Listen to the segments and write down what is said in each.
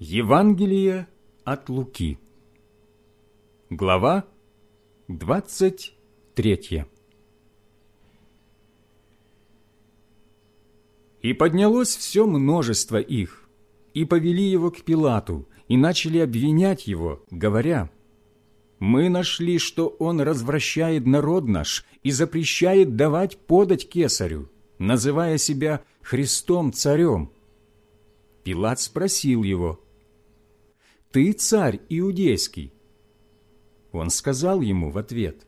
Евангелие от Луки Глава 23 И поднялось все множество их, и повели его к Пилату, и начали обвинять его, говоря, «Мы нашли, что он развращает народ наш и запрещает давать подать кесарю, называя себя Христом-царем». Пилат спросил его, «Ты царь иудейский?» Он сказал ему в ответ,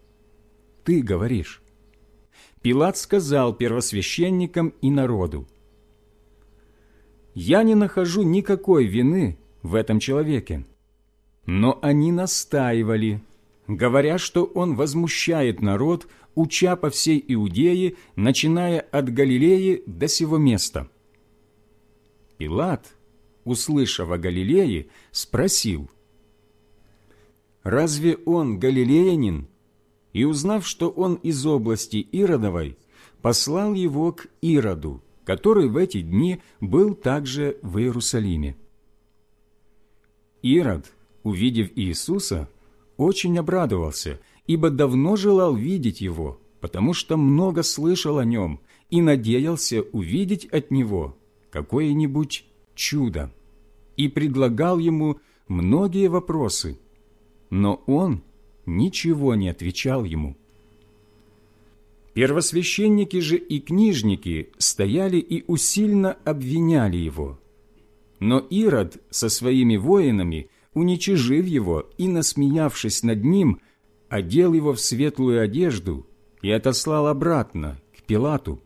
«Ты говоришь». Пилат сказал первосвященникам и народу, «Я не нахожу никакой вины в этом человеке». Но они настаивали, говоря, что он возмущает народ, уча по всей Иудее, начиная от Галилеи до сего места. Пилат, услышав о Галилее, спросил, «Разве он галилеянин?» И узнав, что он из области Иродовой, послал его к Ироду, который в эти дни был также в Иерусалиме. Ирод, увидев Иисуса, очень обрадовался, ибо давно желал видеть Его, потому что много слышал о Нем и надеялся увидеть от Него какое-нибудь чудо и предлагал ему многие вопросы, но он ничего не отвечал ему. Первосвященники же и книжники стояли и усильно обвиняли его. Но Ирод со своими воинами, уничижив его и насмеявшись над ним, одел его в светлую одежду и отослал обратно к Пилату.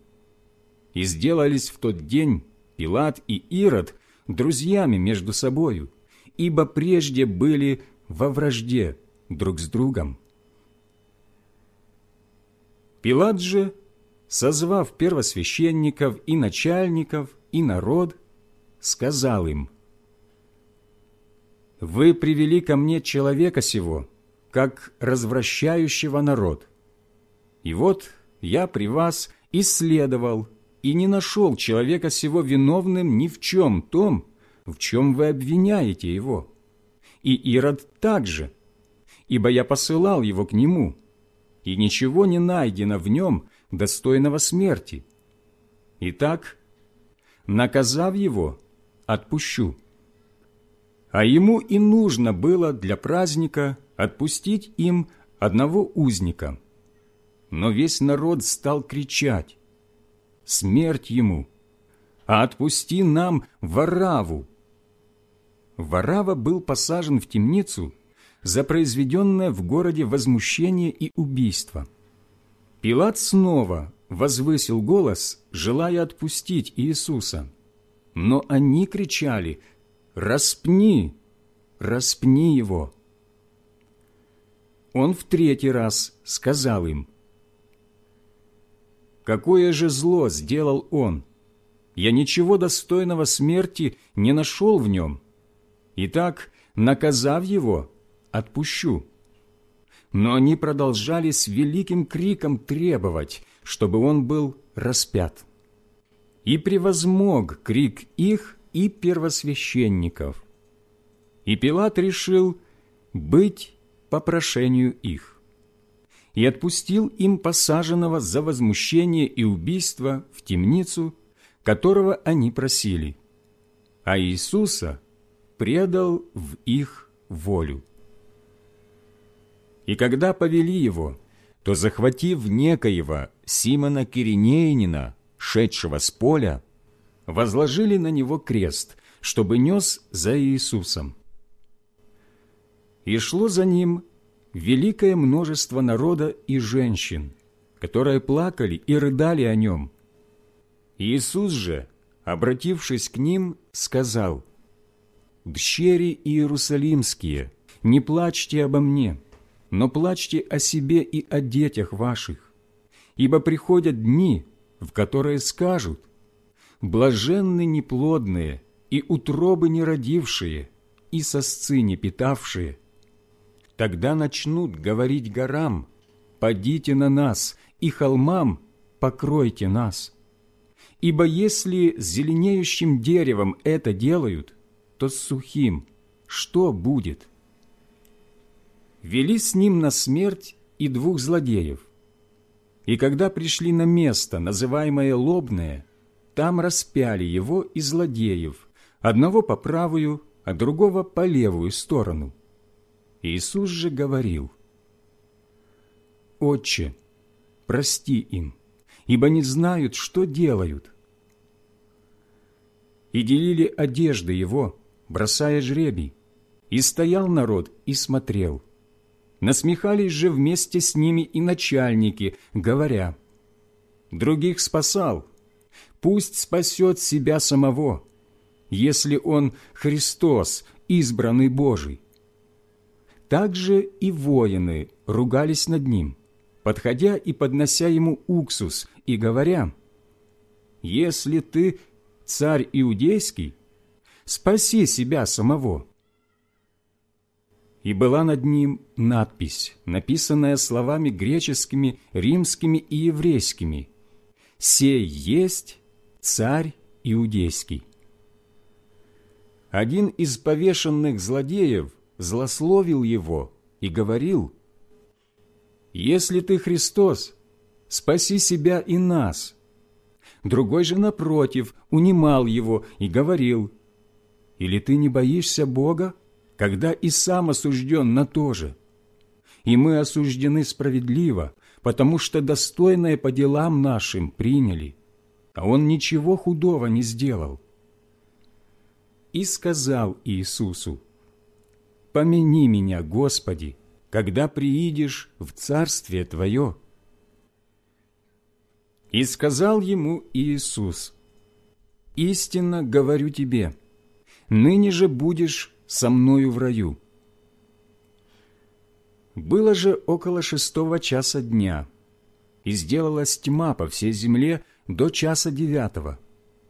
И сделались в тот день Пилат и Ирод друзьями между собою, ибо прежде были во вражде друг с другом. Пилат же, созвав первосвященников и начальников и народ, сказал им, «Вы привели ко мне человека сего, как развращающего народ. И вот я при вас исследовал и не нашел человека сего виновным ни в чем том, в чем вы обвиняете его. И Ирод также, ибо я посылал его к нему, и ничего не найдено в нем достойного смерти. Итак, наказав его, отпущу. А ему и нужно было для праздника отпустить им одного узника. Но весь народ стал кричать смерть ему, а отпусти нам Вараву». Варава был посажен в темницу за произведенное в городе возмущение и убийство. Пилат снова возвысил голос, желая отпустить Иисуса. Но они кричали «Распни! Распни его!» Он в третий раз сказал им Какое же зло сделал он? Я ничего достойного смерти не нашел в нем. Итак, наказав его, отпущу». Но они продолжали с великим криком требовать, чтобы он был распят. И превозмог крик их и первосвященников. И Пилат решил быть по прошению их и отпустил им посаженного за возмущение и убийство в темницу, которого они просили, а Иисуса предал в их волю. И когда повели его, то, захватив некоего Симона Киринеянина, шедшего с поля, возложили на него крест, чтобы нес за Иисусом. И шло за ним великое множество народа и женщин, которые плакали и рыдали о нем. Иисус же, обратившись к ним, сказал, «Дщери Иерусалимские, не плачьте обо мне, но плачьте о себе и о детях ваших, ибо приходят дни, в которые скажут, «Блаженны неплодные и утробы неродившие, и сосцы не питавшие, Тогда начнут говорить горам, «Падите на нас», и холмам «Покройте нас». Ибо если с зеленеющим деревом это делают, то с сухим что будет? Вели с ним на смерть и двух злодеев. И когда пришли на место, называемое Лобное, там распяли его и злодеев, одного по правую, а другого по левую сторону. Иисус же говорил, «Отче, прости им, ибо не знают, что делают». И делили одежды его, бросая жребий, и стоял народ и смотрел. Насмехались же вместе с ними и начальники, говоря, «Других спасал, пусть спасет себя самого, если он Христос, избранный Божий». Также и воины ругались над ним, подходя и поднося ему уксус, и говоря, «Если ты царь иудейский, спаси себя самого» и была над ним надпись, написанная словами греческими, римскими и еврейскими «Сей есть царь иудейский». Один из повешенных злодеев злословил его и говорил «Если ты Христос, спаси себя и нас». Другой же, напротив, унимал его и говорил «Или ты не боишься Бога?» когда и сам осужден на то же. И мы осуждены справедливо, потому что достойное по делам нашим приняли, а он ничего худого не сделал. И сказал Иисусу, «Помяни меня, Господи, когда приидешь в Царствие Твое». И сказал ему Иисус, «Истинно говорю тебе, ныне же будешь со мною в раю. Было же около шестого часа дня, и сделалась тьма по всей земле до часа девятого,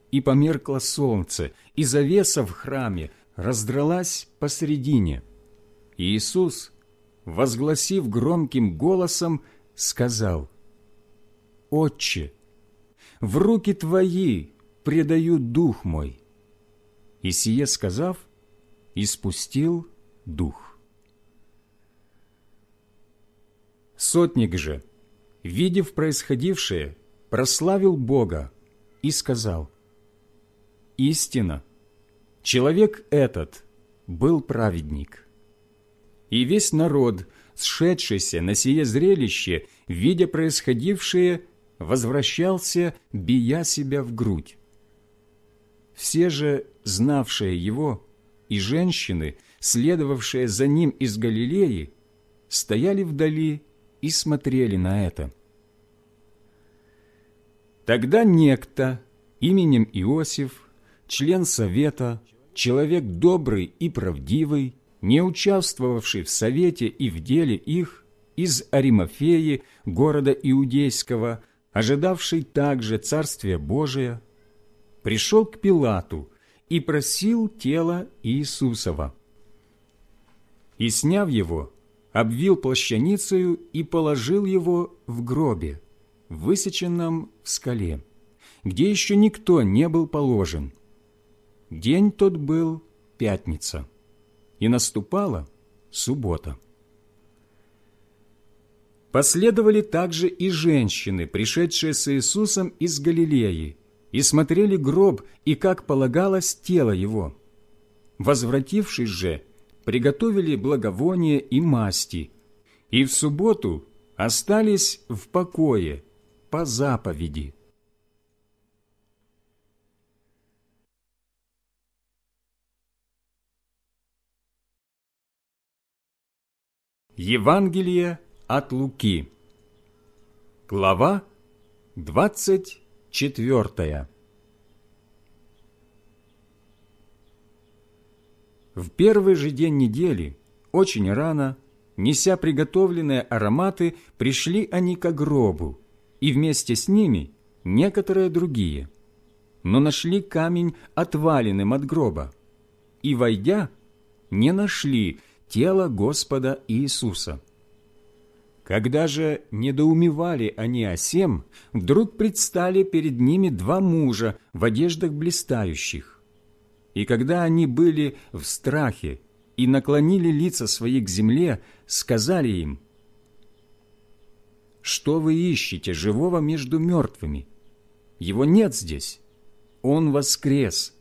и померкло солнце, и завеса в храме раздралась посредине. Иисус, возгласив громким голосом, сказал, «Отче, в руки Твои предаю дух мой». И сие сказав, и спустил дух. Сотник же, видев происходившее, прославил Бога и сказал, «Истина, человек этот был праведник». И весь народ, сшедшийся на сие зрелище, видя происходившее, возвращался, бия себя в грудь. Все же, знавшие его, и женщины, следовавшие за ним из Галилеи, стояли вдали и смотрели на это. Тогда некто именем Иосиф, член совета, человек добрый и правдивый, не участвовавший в совете и в деле их, из Аримафеи, города Иудейского, ожидавший также Царствия Божия, пришел к Пилату и просил тело Иисусова. И, сняв его, обвил плащаницею и положил его в гробе, высеченном в скале, где еще никто не был положен. День тот был пятница, и наступала суббота. Последовали также и женщины, пришедшие с Иисусом из Галилеи, и смотрели гроб и, как полагалось, тело его. Возвратившись же, приготовили благовоние и масти, и в субботу остались в покое по заповеди. Евангелие от Луки Глава двадцать Четвертое. В первый же день недели, очень рано, неся приготовленные ароматы, пришли они к гробу, и вместе с ними некоторые другие. Но нашли камень отваленным от гроба, и, войдя, не нашли тело Господа Иисуса. Когда же недоумевали они о сем, вдруг предстали перед ними два мужа в одеждах блистающих. И когда они были в страхе и наклонили лица свои к земле, сказали им, «Что вы ищете живого между мертвыми? Его нет здесь, он воскрес.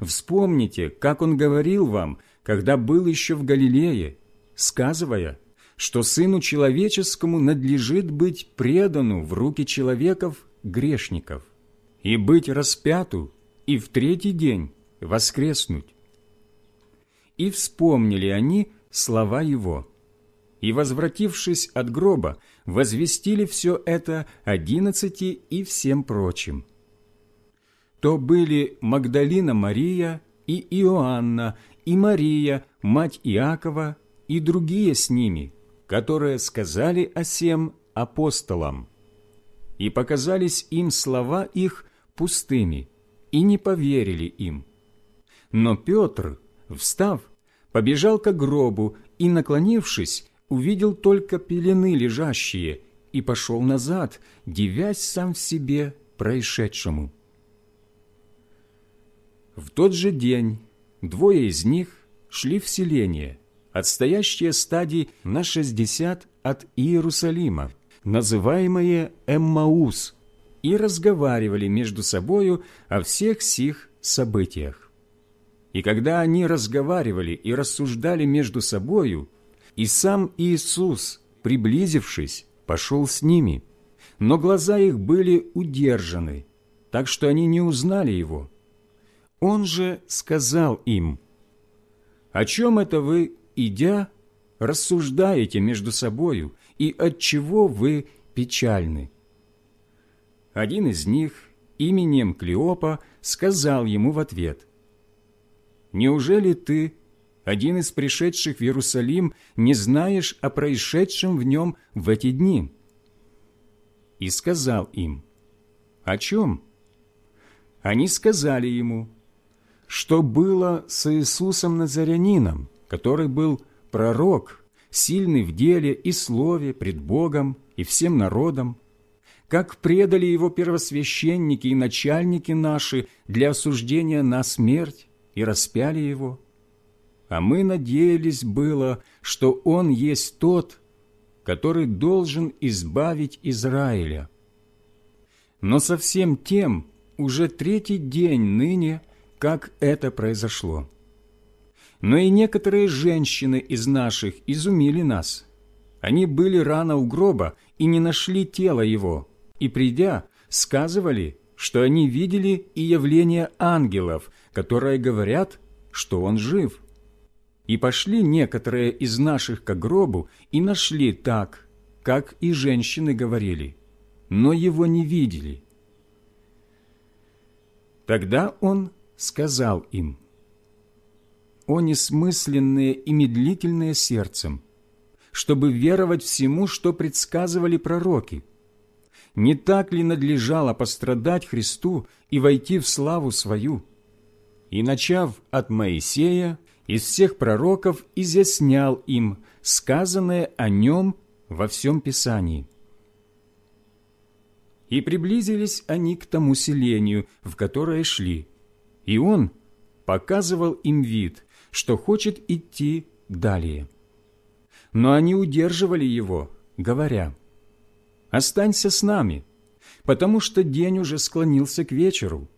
Вспомните, как он говорил вам, когда был еще в Галилее, сказывая, что Сыну Человеческому надлежит быть предану в руки человеков-грешников и быть распяту, и в третий день воскреснуть. И вспомнили они слова его, и, возвратившись от гроба, возвестили все это одиннадцати и всем прочим. То были Магдалина Мария и Иоанна, и Мария, мать Иакова, и другие с ними, которые сказали о сем апостолам. И показались им слова их пустыми, и не поверили им. Но Петр, встав, побежал к гробу и, наклонившись, увидел только пелены лежащие и пошел назад, дивясь сам в себе происшедшему. В тот же день двое из них шли в селение, отстоящее стадии на шестьдесят от Иерусалима, называемое Эммаус, и разговаривали между собою о всех сих событиях. И когда они разговаривали и рассуждали между собою, и сам Иисус, приблизившись, пошел с ними, но глаза их были удержаны, так что они не узнали Его. Он же сказал им, «О чем это вы, идя, рассуждаете между собою, и от чего вы печальны?» Один из них, именем Клеопа, сказал ему в ответ, неужели ты, один из пришедших в Иерусалим, не знаешь о происшедшем в нем в эти дни?» И сказал им, «О чем?» Они сказали ему, что было с Иисусом Назарянином, который был пророк, сильный в деле и слове пред Богом и всем народом, как предали его первосвященники и начальники наши для осуждения на смерть, и распяли его. А мы надеялись было, что он есть тот, который должен избавить Израиля. Но совсем тем уже третий день ныне, как это произошло. Но и некоторые женщины из наших изумили нас. Они были рано у гроба и не нашли тела его, и, придя, сказывали, что они видели и явление ангелов, которые говорят, что он жив. И пошли некоторые из наших к гробу и нашли так, как и женщины говорили, но его не видели. Тогда он сказал им, «О несмысленные и медлительные сердцем, чтобы веровать всему, что предсказывали пророки, не так ли надлежало пострадать Христу и войти в славу свою?» и, начав от Моисея, из всех пророков изъяснял им сказанное о нем во всем Писании. И приблизились они к тому селению, в которое шли, и он показывал им вид, что хочет идти далее. Но они удерживали его, говоря, «Останься с нами, потому что день уже склонился к вечеру»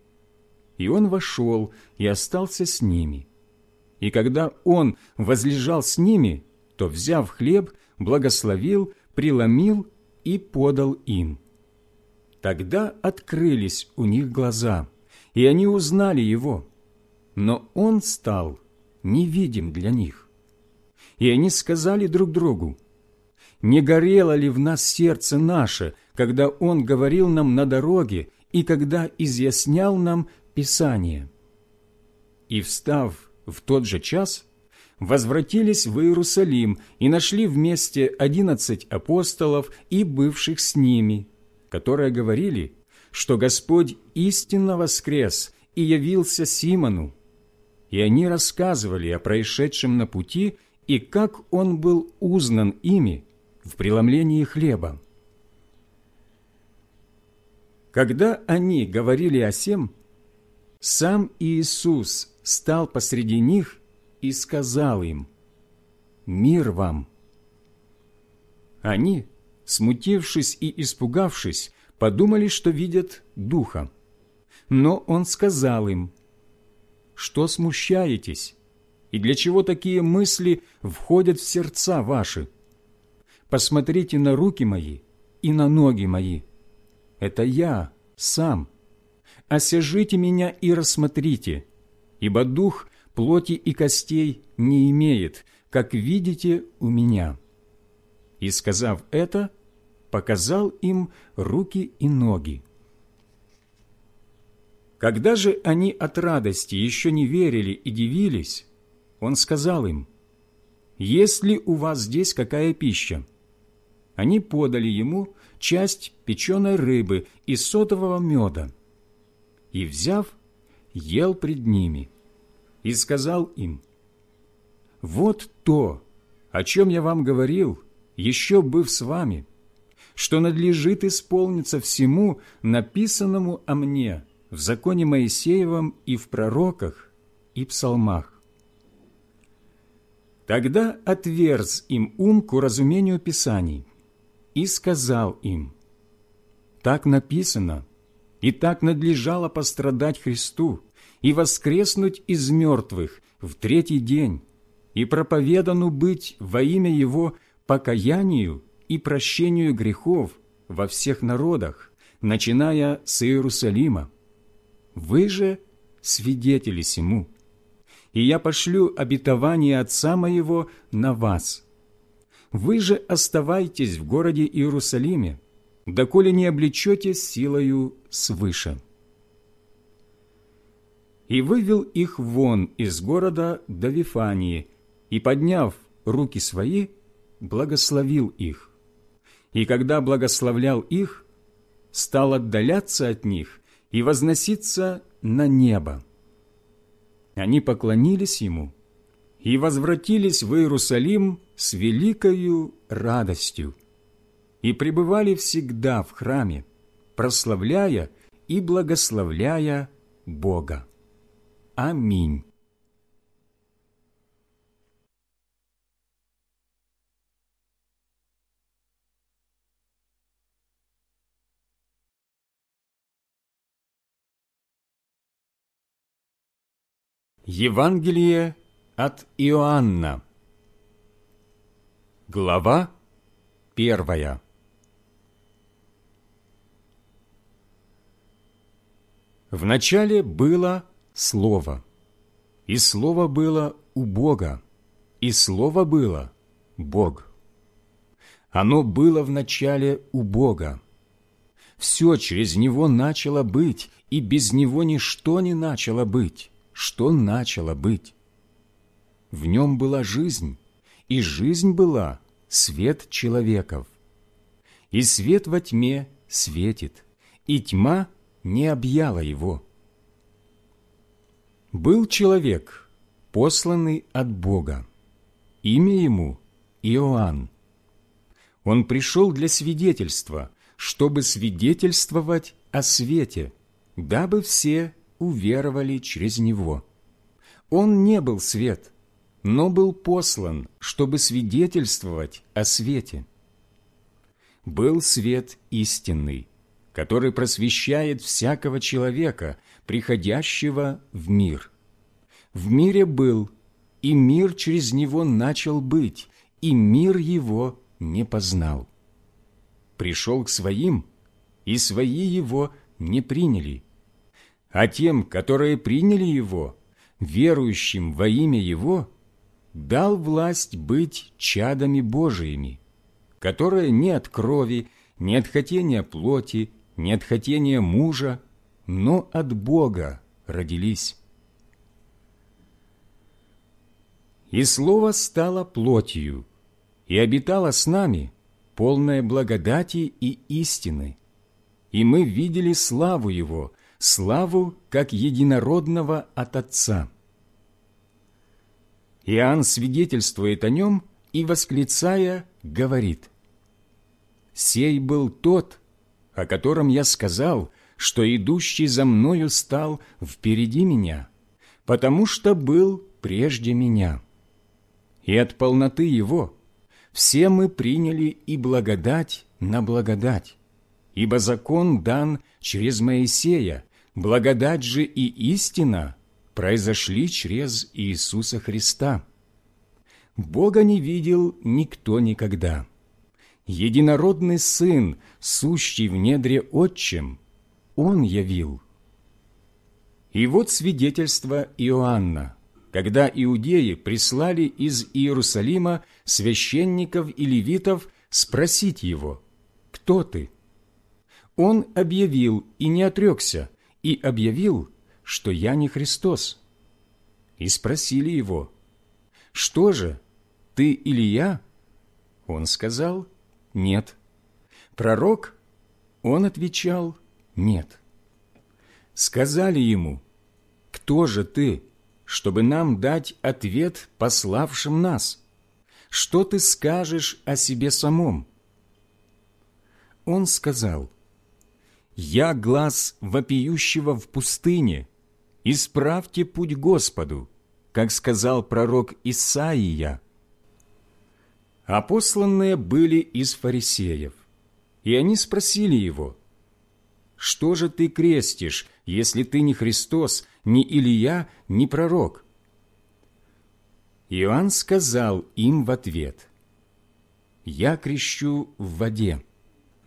И он вошел и остался с ними. И когда он возлежал с ними, то, взяв хлеб, благословил, преломил и подал им. Тогда открылись у них глаза, и они узнали его, но он стал невидим для них. И они сказали друг другу, «Не горело ли в нас сердце наше, когда он говорил нам на дороге и когда изъяснял нам Писание. И, встав в тот же час, возвратились в Иерусалим и нашли вместе одиннадцать апостолов и бывших с ними, которые говорили, что Господь истинно воскрес и явился Симону. И они рассказывали о происшедшем на пути и как он был узнан ими в преломлении хлеба. Когда они говорили о сем, сам Иисус стал посреди них и сказал им, «Мир вам!» Они, смутившись и испугавшись, подумали, что видят Духа. Но Он сказал им, «Что смущаетесь? И для чего такие мысли входят в сердца ваши? Посмотрите на руки мои и на ноги мои. Это я сам. Осяжите меня и рассмотрите, ибо дух плоти и костей не имеет, как видите у меня». И, сказав это, показал им руки и ноги. Когда же они от радости еще не верили и дивились, он сказал им, «Есть ли у вас здесь какая пища?» Они подали ему часть печеной рыбы и сотового меда. И, взяв, ел пред ними, и сказал им, «Вот то, о чем я вам говорил, еще быв с вами, что надлежит исполниться всему, написанному о мне в законе Моисеевом и в пророках и псалмах. Тогда отверз им ум к уразумению Писаний и сказал им, «Так написано, и так надлежало пострадать Христу и воскреснуть из мертвых в третий день, и проповедану быть во имя Его покаянию и прощению грехов во всех народах, начиная с Иерусалима. Вы же свидетели сему, и я пошлю обетование Отца Моего на вас. Вы же оставайтесь в городе Иерусалиме, доколе не облечете силою свыше». И вывел их вон из города до Вифании, и, подняв руки свои, благословил их. И когда благословлял их, стал отдаляться от них и возноситься на небо. Они поклонились ему и возвратились в Иерусалим с великою радостью и пребывали всегда в храме, прославляя и благословляя Бога. Аминь. Евангелие от Иоанна Глава первая Вначале было Слово, и Слово было у Бога, и Слово было Бог. Оно было вначале у Бога. Все через Него начало быть, и без Него ничто не начало быть что начало быть. В нем была жизнь, и жизнь была свет человеков. И свет во тьме светит, и тьма не объяла его. Был человек, посланный от Бога. Имя ему Иоанн. Он пришел для свидетельства, чтобы свидетельствовать о свете, дабы все уверовали через Него. Он не был свет, но был послан, чтобы свидетельствовать о свете. Был свет истинный, который просвещает всякого человека, приходящего в мир. В мире был, и мир через него начал быть, и мир его не познал. Пришел к своим, и свои его не приняли – а тем, которые приняли Его, верующим во имя Его, дал власть быть чадами Божиими, которые не от крови, не от хотения плоти, не от хотения мужа, но от Бога родились. И Слово стало плотью, и обитало с нами, полное благодати и истины, и мы видели славу Его, славу как единородного от Отца. Иоанн свидетельствует о нем и, восклицая, говорит, «Сей был тот, о котором я сказал, что идущий за мною стал впереди меня, потому что был прежде меня. И от полноты Его все мы приняли и благодать на благодать, ибо закон дан через Моисея, благодать же и истина произошли через Иисуса Христа. Бога не видел никто никогда. Единородный Сын, сущий в недре Отчим, Он явил. И вот свидетельство Иоанна, когда иудеи прислали из Иерусалима священников и левитов спросить его, «Кто ты?» Он объявил и не отрекся, и объявил, что я не Христос. И спросили его, «Что же, ты Илья?» Он сказал, «Нет». «Пророк?» Он отвечал, «Нет». Сказали ему, «Кто же ты, чтобы нам дать ответ пославшим нас? Что ты скажешь о себе самом?» Он сказал, «Я глаз вопиющего в пустыне, исправьте путь Господу, как сказал пророк Исаия». А посланные были из фарисеев, и они спросили его, «Что же ты крестишь, если ты не Христос, ни Илия, ни пророк?» Иоанн сказал им в ответ, «Я крещу в воде,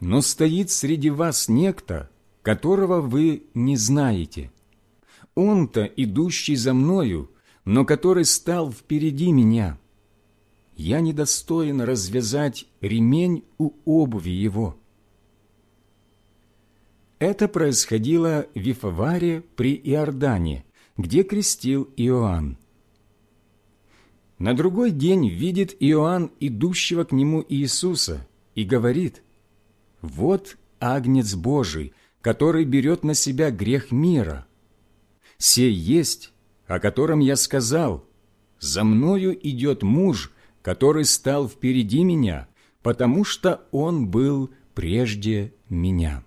но стоит среди вас некто, которого вы не знаете. Он-то, идущий за мною, но который стал впереди меня. Я недостоин развязать ремень у обуви его». Это происходило в Вифаваре при Иордане, где крестил Иоанн. На другой день видит Иоанн идущего к нему Иисуса и говорит, «Вот Агнец Божий, который берет на себя грех мира. Сей есть, о котором я сказал, за мною идет муж, который стал впереди меня, потому что он был прежде меня».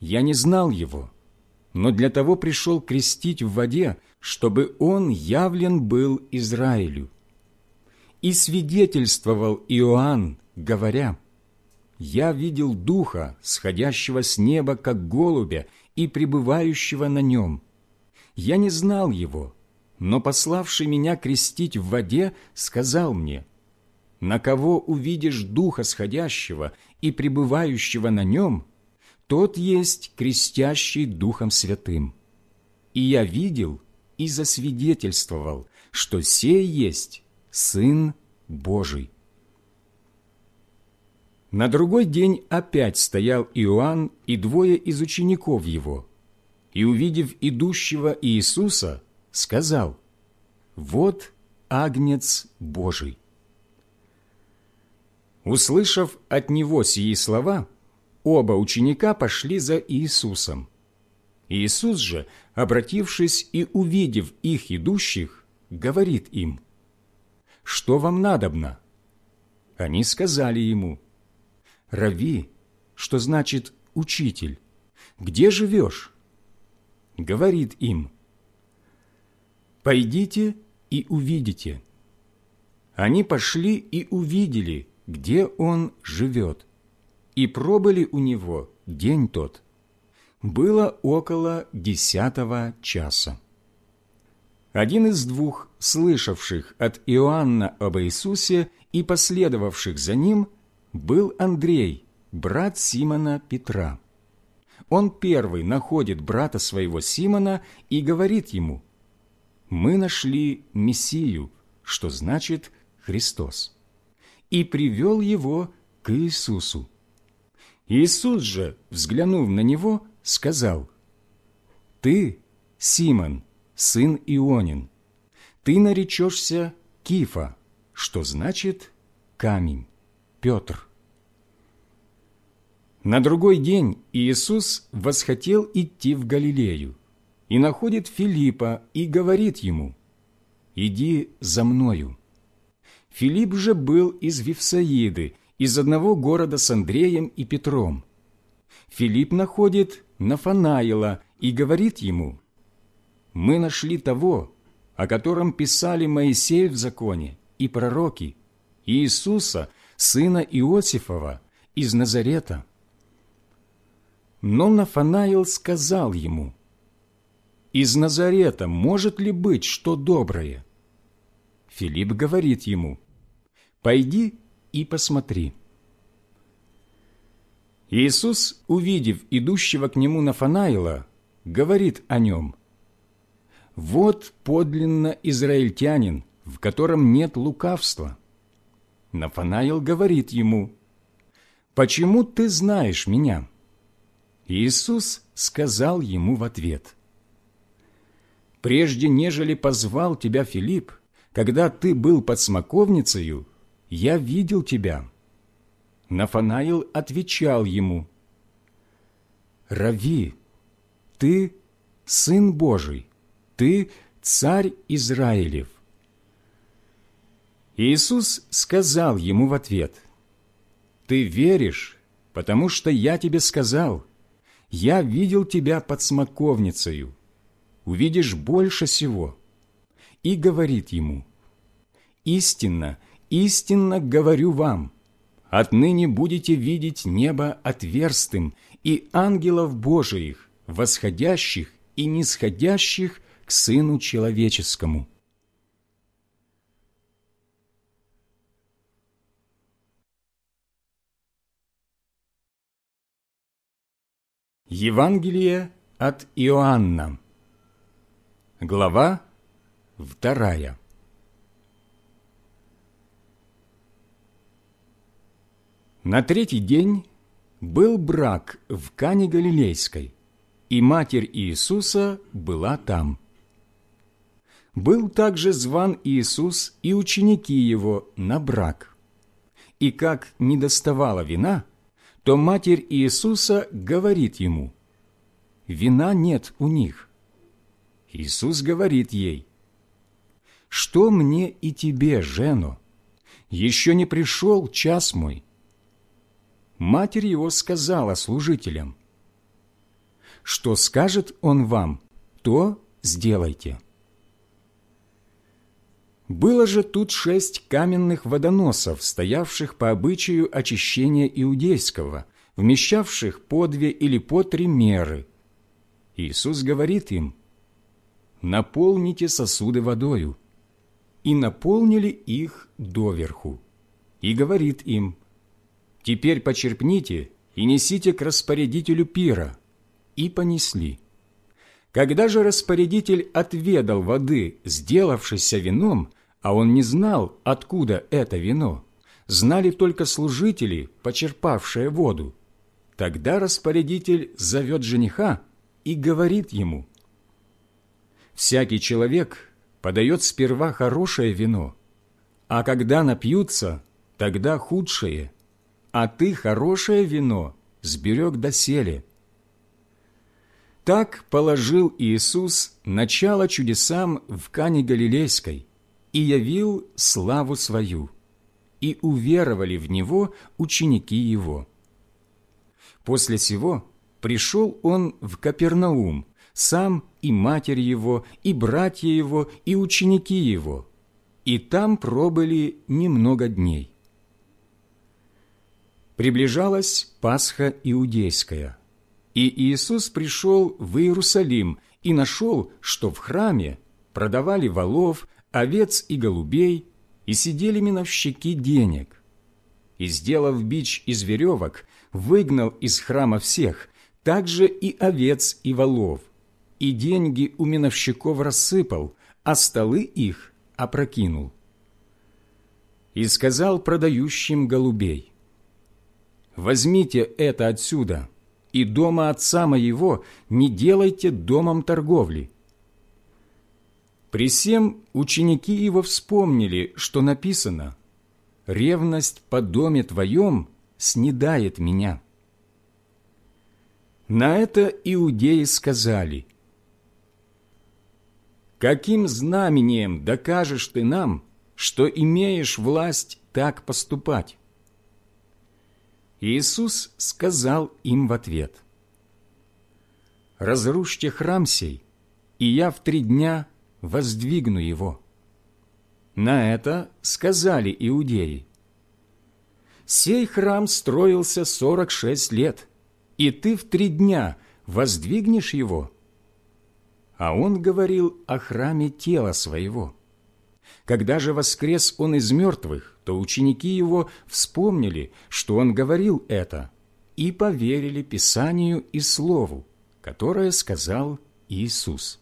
Я не знал его, но для того пришел крестить в воде, чтобы он явлен был Израилю. И свидетельствовал Иоанн, говоря, «Я видел Духа, сходящего с неба, как голубя, и пребывающего на нем. Я не знал его, но пославший меня крестить в воде сказал мне, «На кого увидишь Духа сходящего и пребывающего на нем, тот есть крестящий Духом Святым. И я видел и засвидетельствовал, что сей есть Сын Божий. На другой день опять стоял Иоанн и двое из учеников его, и, увидев идущего Иисуса, сказал, «Вот Агнец Божий». Услышав от него сии слова, оба ученика пошли за Иисусом. Иисус же, обратившись и увидев их идущих, говорит им, «Что вам надобно?» Они сказали ему, «Рави, что значит «учитель», где живешь?» Говорит им, «Пойдите и увидите». Они пошли и увидели, где он живет и пробыли у него день тот. Было около десятого часа. Один из двух, слышавших от Иоанна об Иисусе и последовавших за ним, был Андрей, брат Симона Петра. Он первый находит брата своего Симона и говорит ему, «Мы нашли Мессию, что значит Христос, и привел его к Иисусу. Иисус же, взглянув на него, сказал, «Ты, Симон, сын Ионин, ты наречешься Кифа, что значит камень, Петр». На другой день Иисус восхотел идти в Галилею и находит Филиппа и говорит ему, «Иди за мною». Филипп же был из Вифсаиды из одного города с Андреем и Петром. Филипп находит Нафанаила и говорит ему, мы нашли того, о котором писали Моисей в законе и пророки, Иисуса, сына Иосифова, из Назарета». Но Нафанаил сказал ему, «Из Назарета может ли быть что доброе?» Филипп говорит ему, «Пойди и посмотри». Иисус, увидев идущего к нему Нафанаила, говорит о нем, «Вот подлинно израильтянин, в котором нет лукавства». Нафанаил говорит ему, «Почему ты знаешь меня?» Иисус сказал ему в ответ, «Прежде нежели позвал тебя Филипп, когда ты был под смоковницею, я видел тебя». Нафанаил отвечал ему, «Рави, ты Сын Божий, ты Царь Израилев». Иисус сказал ему в ответ, «Ты веришь, потому что я тебе сказал, я видел тебя под смоковницею, увидишь больше всего». И говорит ему, «Истинно, истинно говорю вам, отныне будете видеть небо отверстым и ангелов Божиих, восходящих и нисходящих к Сыну Человеческому». Евангелие от Иоанна Глава вторая На третий день был брак в Кане Галилейской, и Матерь Иисуса была там. Был также зван Иисус и ученики Его на брак. И как не доставала вина, то Матерь Иисуса говорит Ему, «Вина нет у них». Иисус говорит ей, «Что мне и тебе, Жено? Еще не пришел час мой» матерь его сказала служителям, «Что скажет он вам, то сделайте». Было же тут шесть каменных водоносов, стоявших по обычаю очищения иудейского, вмещавших по две или по три меры. Иисус говорит им, «Наполните сосуды водою». И наполнили их доверху. И говорит им, Теперь почерпните и несите к распорядителю пира». И понесли. Когда же распорядитель отведал воды, сделавшейся вином, а он не знал, откуда это вино, знали только служители, почерпавшие воду, тогда распорядитель зовет жениха и говорит ему, «Всякий человек подает сперва хорошее вино, а когда напьются, тогда худшее» а ты хорошее вино сберег доселе». Так положил Иисус начало чудесам в Кане Галилейской и явил славу свою, и уверовали в Него ученики Его. После сего пришел Он в Капернаум, сам и матерь Его, и братья Его, и ученики Его, и там пробыли немного дней. Приближалась Пасха Иудейская, и Иисус пришел в Иерусалим и нашел, что в храме продавали волов, овец и голубей, и сидели миновщики денег. И, сделав бич из веревок, выгнал из храма всех, также и овец и волов, и деньги у миновщиков рассыпал, а столы их опрокинул. И сказал продающим голубей, возьмите это отсюда, и дома отца моего не делайте домом торговли». При всем ученики его вспомнили, что написано «Ревность по доме твоем снедает меня». На это иудеи сказали «Каким знамением докажешь ты нам, что имеешь власть так поступать?» Иисус сказал им в ответ, «Разрушьте храм сей, и я в три дня воздвигну его». На это сказали иудеи. «Сей храм строился сорок шесть лет, и ты в три дня воздвигнешь его?» А он говорил о храме тела своего. Когда же воскрес он из мертвых, то ученики его вспомнили, что он говорил это, и поверили Писанию и Слову, которое сказал Иисус.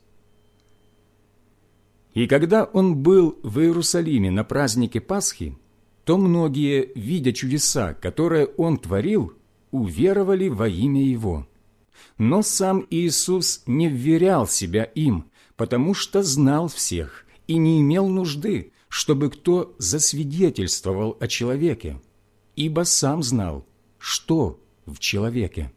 И когда он был в Иерусалиме на празднике Пасхи, то многие, видя чудеса, которые он творил, уверовали во имя его. Но сам Иисус не вверял себя им, потому что знал всех и не имел нужды, чтобы кто засвидетельствовал о человеке, ибо сам знал, что в человеке.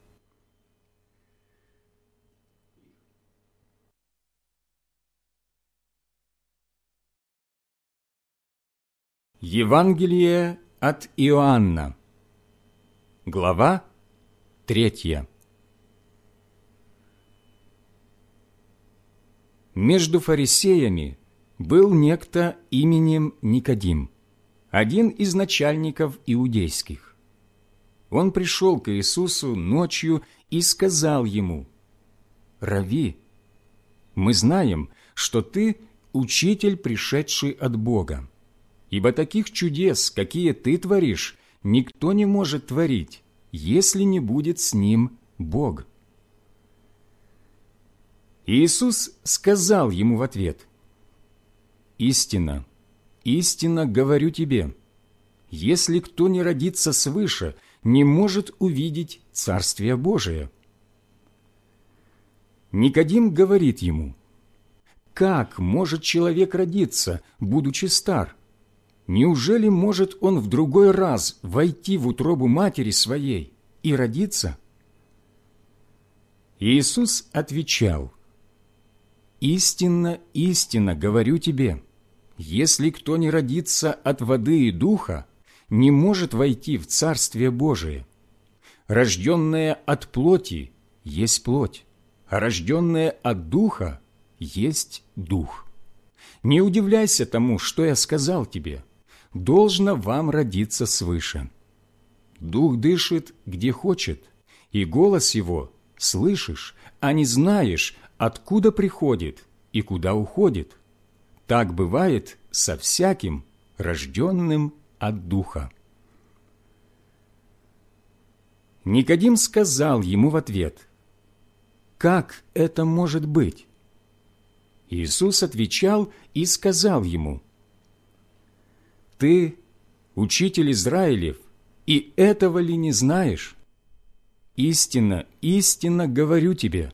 Евангелие от Иоанна. Глава третья. Между фарисеями был некто именем Никодим, один из начальников иудейских. Он пришел к Иисусу ночью и сказал ему, «Рави, мы знаем, что ты учитель, пришедший от Бога ибо таких чудес, какие ты творишь, никто не может творить, если не будет с ним Бог». Иисус сказал ему в ответ, «Истина, истинно говорю тебе, если кто не родится свыше, не может увидеть Царствие Божие». Никодим говорит ему, «Как может человек родиться, будучи стар?» Неужели может он в другой раз войти в утробу матери своей и родиться? Иисус отвечал, «Истинно, истинно говорю тебе, если кто не родится от воды и духа, не может войти в Царствие Божие. Рожденное от плоти есть плоть, а рожденное от духа есть дух. Не удивляйся тому, что я сказал тебе» должно вам родиться свыше. Дух дышит, где хочет, и голос его слышишь, а не знаешь, откуда приходит и куда уходит. Так бывает со всяким, рожденным от Духа. Никодим сказал ему в ответ, «Как это может быть?» Иисус отвечал и сказал ему, ты, учитель Израилев, и этого ли не знаешь? Истинно, истинно говорю тебе,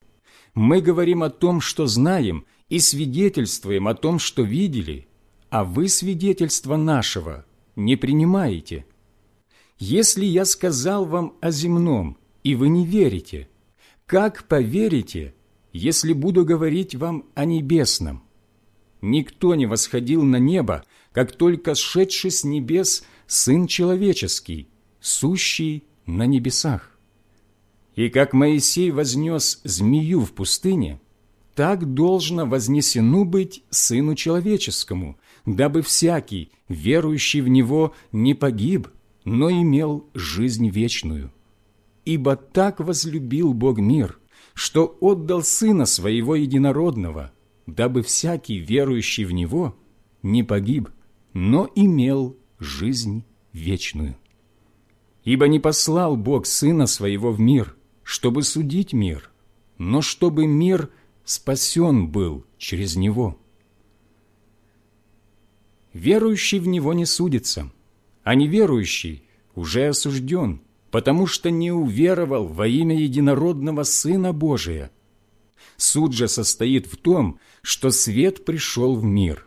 мы говорим о том, что знаем, и свидетельствуем о том, что видели, а вы свидетельства нашего не принимаете. Если я сказал вам о земном, и вы не верите, как поверите, если буду говорить вам о небесном? Никто не восходил на небо, как только сшедший с небес Сын Человеческий, сущий на небесах. И как Моисей вознес змею в пустыне, так должно вознесену быть Сыну Человеческому, дабы всякий, верующий в Него, не погиб, но имел жизнь вечную. Ибо так возлюбил Бог мир, что отдал Сына Своего Единородного, дабы всякий, верующий в Него, не погиб, но имел жизнь вечную. Ибо не послал Бог Сына Своего в мир, чтобы судить мир, но чтобы мир спасен был через Него. Верующий в Него не судится, а неверующий уже осужден, потому что не уверовал во имя единородного Сына Божия. Суд же состоит в том, что свет пришел в мир,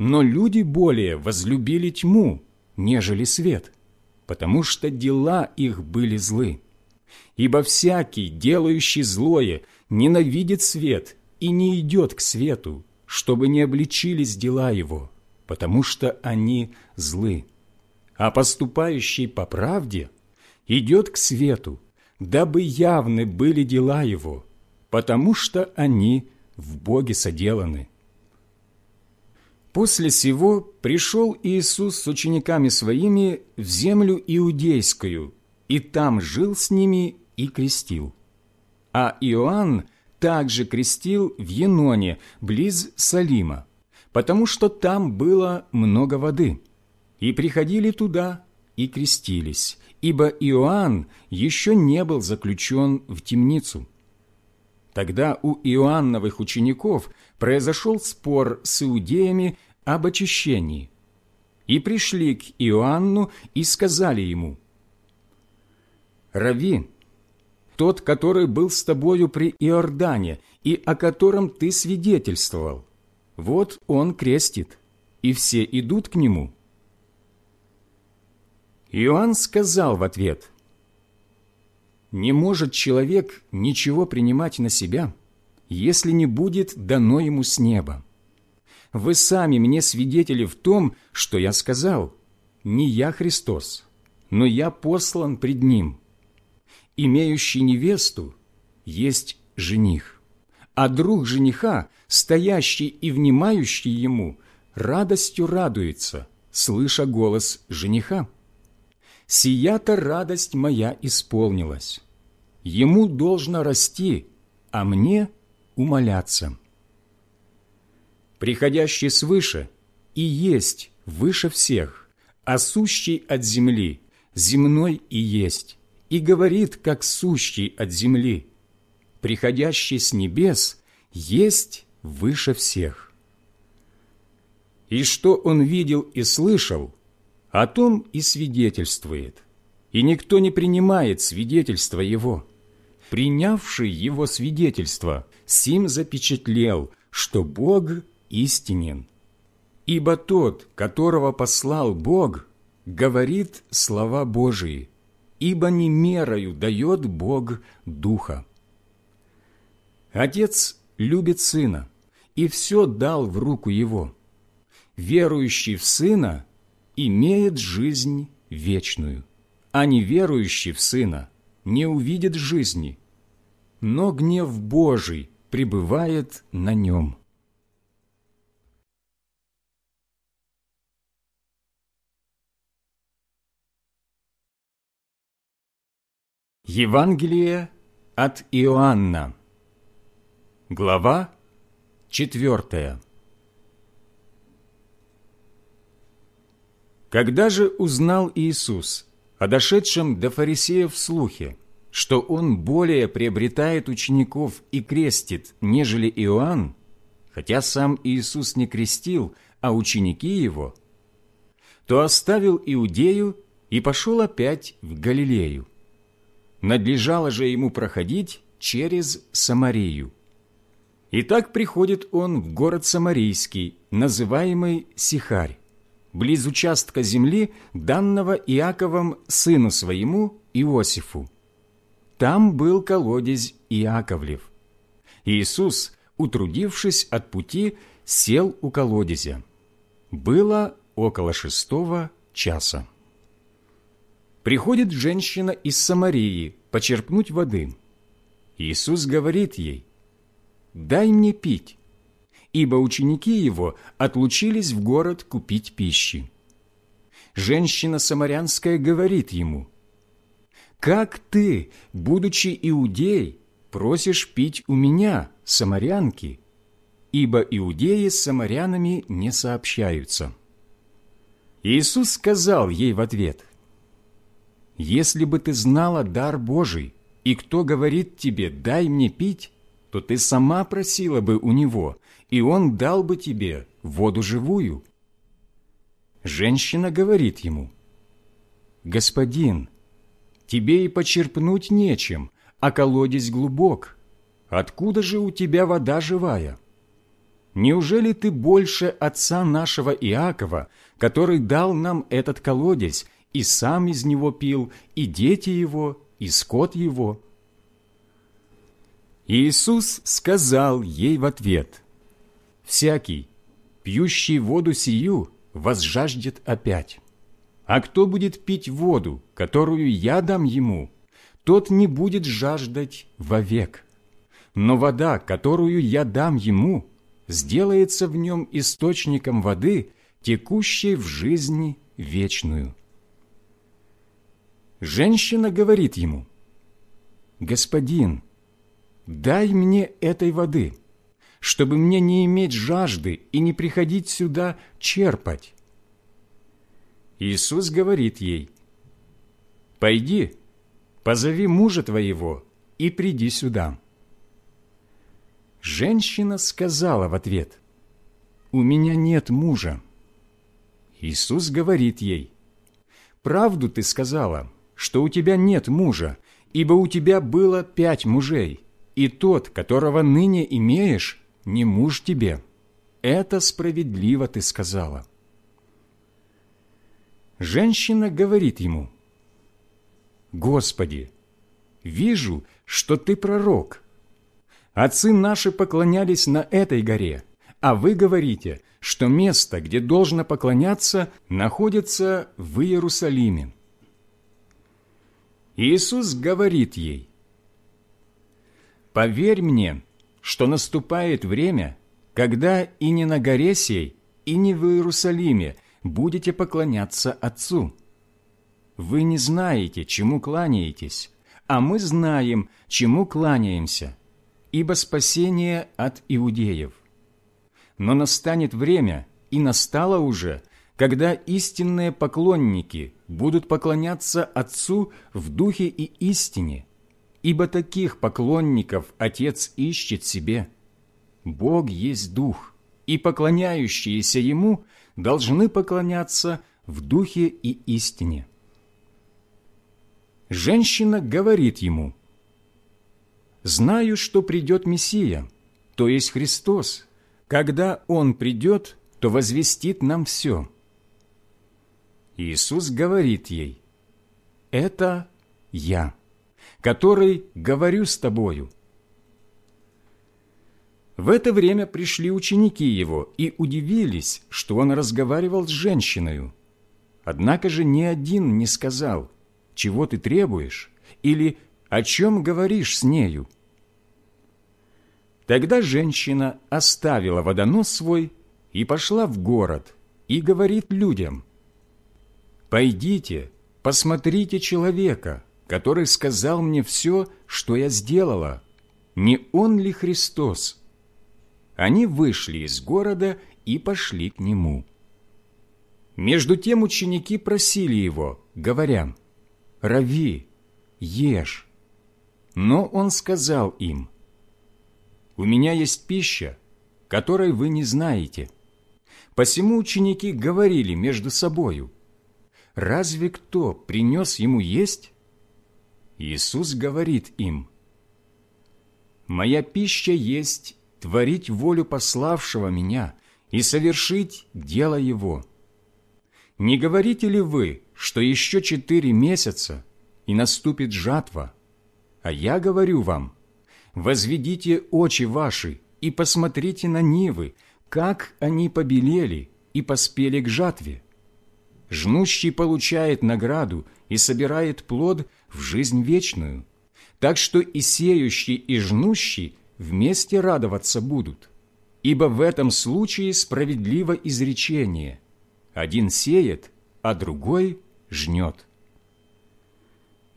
но люди более возлюбили тьму, нежели свет, потому что дела их были злы. Ибо всякий, делающий злое, ненавидит свет и не идет к свету, чтобы не обличились дела его, потому что они злы. А поступающий по правде идет к свету, дабы явны были дела его, потому что они в Боге соделаны. После сего пришел Иисус с учениками своими в землю Иудейскую, и там жил с ними и крестил. А Иоанн также крестил в Еноне, близ Салима, потому что там было много воды, и приходили туда и крестились, ибо Иоанн еще не был заключен в темницу. Тогда у Иоанновых учеников произошел спор с иудеями об очищении. И пришли к Иоанну и сказали ему, «Рави, тот, который был с тобою при Иордане и о котором ты свидетельствовал, вот он крестит, и все идут к нему». Иоанн сказал в ответ, «Не может человек ничего принимать на себя, если не будет дано ему с неба. Вы сами мне свидетели в том, что я сказал, не я Христос, но я послан пред Ним. Имеющий невесту есть жених, а друг жениха, стоящий и внимающий ему, радостью радуется, слыша голос жениха сия-то радость моя исполнилась. Ему должно расти, а мне умоляться. Приходящий свыше и есть выше всех, а сущий от земли, земной и есть, и говорит, как сущий от земли. Приходящий с небес есть выше всех. И что он видел и слышал – о том и свидетельствует, и никто не принимает свидетельства его. Принявший его свидетельство, сим запечатлел, что Бог истинен. Ибо тот, которого послал Бог, говорит слова Божии, ибо не мерою дает Бог Духа. Отец любит Сына и все дал в руку Его. Верующий в Сына – имеет жизнь вечную, а неверующий в Сына не увидит жизни, но гнев Божий пребывает на нем. Евангелие от Иоанна Глава четвертая Когда же узнал Иисус о дошедшем до фарисеев слухе, что он более приобретает учеников и крестит, нежели Иоанн, хотя сам Иисус не крестил, а ученики его, то оставил Иудею и пошел опять в Галилею. Надлежало же ему проходить через Самарию. И так приходит он в город Самарийский, называемый Сихарь близ участка земли, данного Иаковом сыну своему Иосифу. Там был колодезь Иаковлев. Иисус, утрудившись от пути, сел у колодезя. Было около шестого часа. Приходит женщина из Самарии почерпнуть воды. Иисус говорит ей, «Дай мне пить» ибо ученики его отлучились в город купить пищи. Женщина самарянская говорит ему, «Как ты, будучи иудей, просишь пить у меня, самарянки, ибо иудеи с самарянами не сообщаются». Иисус сказал ей в ответ, «Если бы ты знала дар Божий, и кто говорит тебе, дай мне пить, то ты сама просила бы у него, и он дал бы тебе воду живую». Женщина говорит ему, «Господин, тебе и почерпнуть нечем, а колодец глубок. Откуда же у тебя вода живая? Неужели ты больше отца нашего Иакова, который дал нам этот колодец, и сам из него пил, и дети его, и скот его?» Иисус сказал ей в ответ, «Всякий, пьющий воду сию, возжаждет опять. А кто будет пить воду, которую я дам ему, тот не будет жаждать вовек. но вода, которую я дам ему, сделается в нем источником воды, текущей в жизни вечную». Женщина говорит ему, «Господин, дай мне этой воды, чтобы мне не иметь жажды и не приходить сюда черпать». Иисус говорит ей, «Пойди, позови мужа твоего и приди сюда». Женщина сказала в ответ, «У меня нет мужа». Иисус говорит ей, «Правду ты сказала, что у тебя нет мужа, ибо у тебя было пять мужей, и тот, которого ныне имеешь, не муж тебе. Это справедливо ты сказала». Женщина говорит ему, «Господи, вижу, что ты пророк. Отцы наши поклонялись на этой горе, а вы говорите, что место, где должно поклоняться, находится в Иерусалиме. Иисус говорит ей, «Поверь мне, что наступает время, когда и не на горе сей, и не в Иерусалиме будете поклоняться Отцу. Вы не знаете, чему кланяетесь, а мы знаем, чему кланяемся, ибо спасение от иудеев. Но настанет время, и настало уже, когда истинные поклонники будут поклоняться Отцу в духе и истине, ибо таких поклонников Отец ищет себе. Бог есть Дух, и поклоняющиеся Ему должны поклоняться в духе и истине. Женщина говорит ему, «Знаю, что придет Мессия, то есть Христос. Когда Он придет, то возвестит нам все». Иисус говорит ей, «Это я, который говорю с тобою». В это время пришли ученики его и удивились, что он разговаривал с женщиной. Однако же ни один не сказал, «Чего ты требуешь?» или «О чем говоришь с нею?» Тогда женщина оставила водонос свой и пошла в город и говорит людям – «Пойдите, посмотрите человека, который сказал мне все, что я сделала. Не он ли Христос?» Они вышли из города и пошли к нему. Между тем ученики просили его, говоря, «Рави, ешь». Но он сказал им, «У меня есть пища, которой вы не знаете». Посему ученики говорили между собою, разве кто принес ему есть? Иисус говорит им, «Моя пища есть творить волю пославшего Меня и совершить дело Его. Не говорите ли вы, что еще четыре месяца, и наступит жатва? А я говорю вам, возведите очи ваши и посмотрите на нивы, как они побелели и поспели к жатве» жнущий получает награду и собирает плод в жизнь вечную, так что и сеющий, и жнущий вместе радоваться будут. Ибо в этом случае справедливо изречение «один сеет, а другой жнет».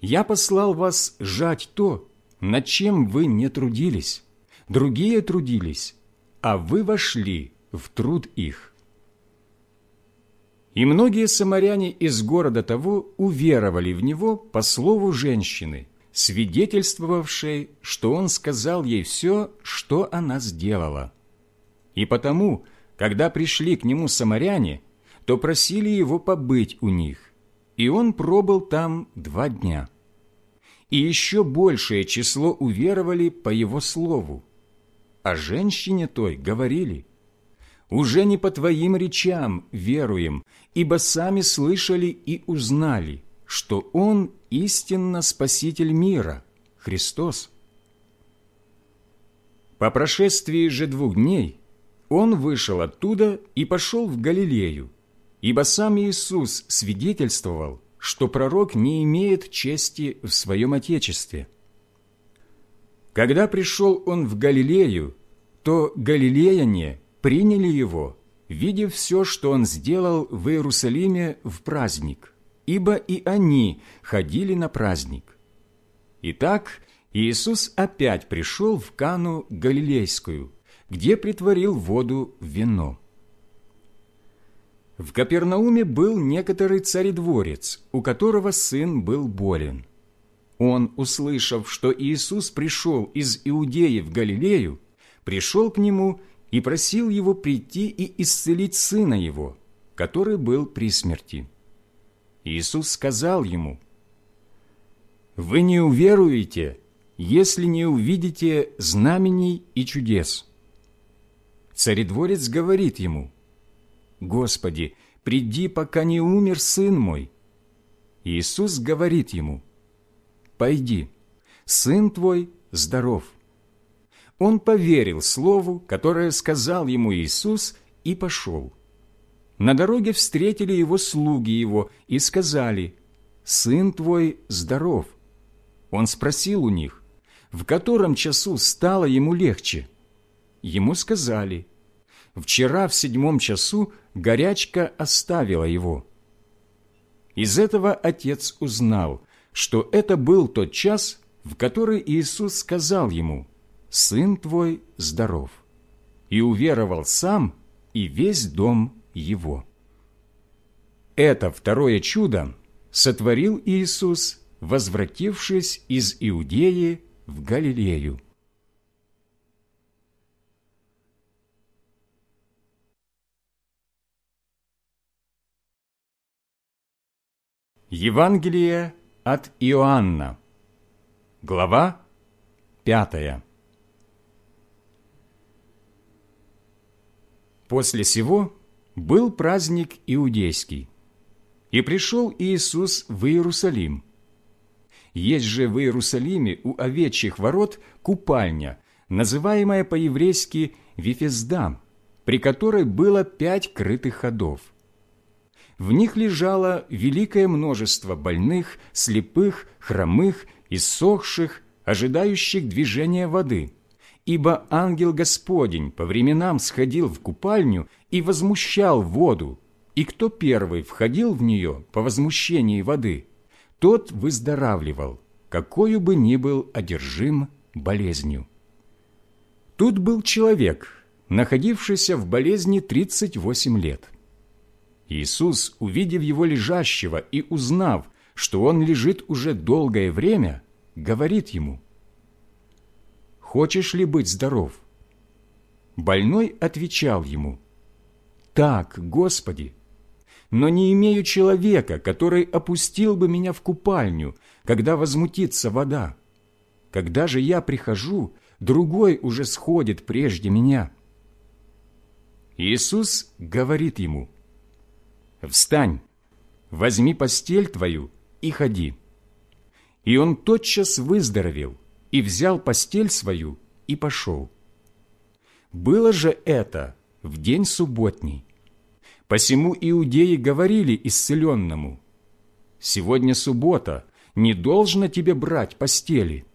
Я послал вас жать то, над чем вы не трудились, другие трудились, а вы вошли в труд их. И многие самаряне из города того уверовали в него по слову женщины, свидетельствовавшей, что он сказал ей все, что она сделала. И потому, когда пришли к нему самаряне, то просили его побыть у них, и он пробыл там два дня. И еще большее число уверовали по его слову. А женщине той говорили – уже не по Твоим речам веруем, ибо сами слышали и узнали, что Он истинно Спаситель мира, Христос. По прошествии же двух дней Он вышел оттуда и пошел в Галилею, ибо сам Иисус свидетельствовал, что пророк не имеет чести в своем Отечестве. Когда пришел он в Галилею, то галилеяне приняли его, видев все, что он сделал в Иерусалиме в праздник, ибо и они ходили на праздник. Итак, Иисус опять пришел в Кану Галилейскую, где притворил воду в вино. В Капернауме был некоторый царедворец, у которого сын был болен – он, услышав, что Иисус пришел из Иудеи в Галилею, пришел к нему и просил его прийти и исцелить сына его, который был при смерти. Иисус сказал ему, «Вы не уверуете, если не увидите знамений и чудес». Царедворец говорит ему, «Господи, приди, пока не умер сын мой». Иисус говорит ему, «Пойди, сын твой здоров». Он поверил слову, которое сказал ему Иисус, и пошел. На дороге встретили его слуги его и сказали, «Сын твой здоров». Он спросил у них, в котором часу стало ему легче. Ему сказали, «Вчера в седьмом часу горячка оставила его». Из этого отец узнал, что это был тот час, в который Иисус сказал ему «Сын твой здоров», и уверовал сам и весь дом его. Это второе чудо сотворил Иисус, возвратившись из Иудеи в Галилею. Евангелие от Иоанна. Глава пятая. После сего был праздник иудейский, и пришел Иисус в Иерусалим. Есть же в Иерусалиме у овечьих ворот купальня, называемая по-еврейски Вифезда, при которой было пять крытых ходов. В них лежало великое множество больных, слепых, хромых, иссохших, ожидающих движения воды. Ибо ангел Господень по временам сходил в купальню и возмущал воду, и кто первый входил в нее по возмущении воды, тот выздоравливал, какой бы ни был одержим болезнью. Тут был человек, находившийся в болезни 38 лет. Иисус, увидев его лежащего и узнав, что он лежит уже долгое время, говорит ему, «Хочешь ли быть здоров?» Больной отвечал ему, «Так, Господи, но не имею человека, который опустил бы меня в купальню, когда возмутится вода. Когда же я прихожу, другой уже сходит прежде меня». Иисус говорит ему, «Встань, возьми постель твою и ходи». И он тотчас выздоровел и взял постель свою и пошел. Было же это в день субботний. Посему иудеи говорили исцеленному, «Сегодня суббота, не должно тебе брать постели».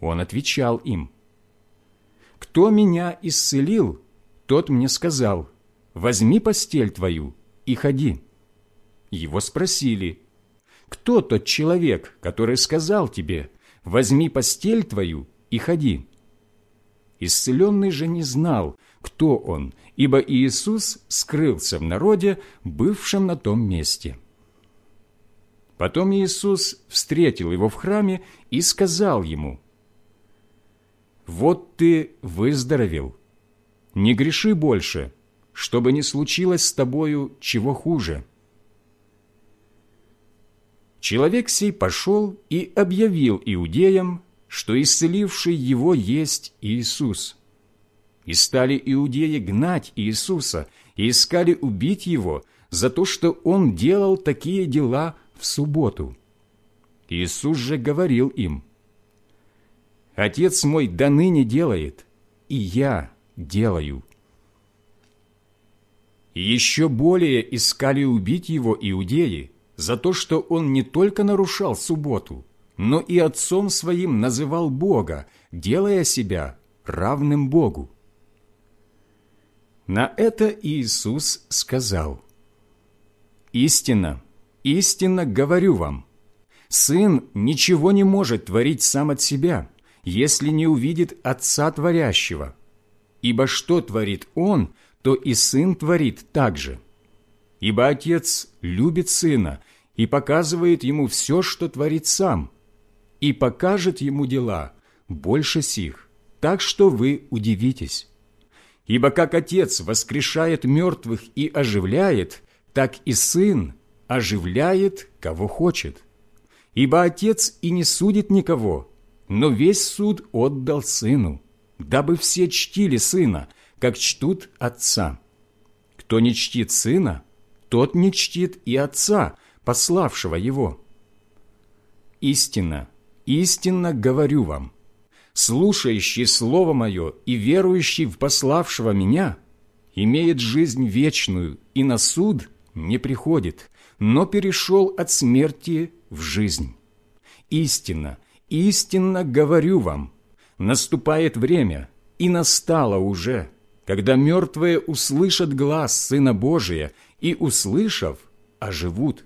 Он отвечал им, «Кто меня исцелил, тот мне сказал, возьми постель твою и ходи». Его спросили, «Кто тот человек, который сказал тебе, возьми постель твою и ходи?» Исцеленный же не знал, кто он, ибо Иисус скрылся в народе, бывшем на том месте. Потом Иисус встретил его в храме и сказал ему, «Вот ты выздоровел, не греши больше, чтобы не случилось с тобою чего хуже». Человек сей пошел и объявил иудеям, что исцеливший его есть Иисус. И стали иудеи гнать Иисуса и искали убить его за то, что он делал такие дела в субботу. Иисус же говорил им, «Отец мой до ныне делает, и я делаю». Еще более искали убить его иудеи за то, что он не только нарушал субботу, но и отцом своим называл Бога, делая себя равным Богу. На это Иисус сказал, «Истинно, истинно говорю вам, Сын ничего не может творить сам от себя, если не увидит Отца Творящего. Ибо что творит Он, то и Сын творит так же. Ибо Отец любит Сына и показывает Ему все, что творит Сам, и покажет Ему дела больше сих, так что вы удивитесь. Ибо как Отец воскрешает мертвых и оживляет, так и Сын оживляет, кого хочет. Ибо Отец и не судит никого, но весь суд отдал Сыну, дабы все чтили Сына, как чтут Отца. Кто не чтит Сына, тот не чтит и Отца, пославшего Его. Истинно, истинно говорю вам, слушающий Слово Мое и верующий в пославшего Меня имеет жизнь вечную и на суд не приходит, но перешел от смерти в жизнь. Истинно, истинно говорю вам, наступает время, и настало уже, когда мертвые услышат глаз Сына Божия и, услышав, оживут.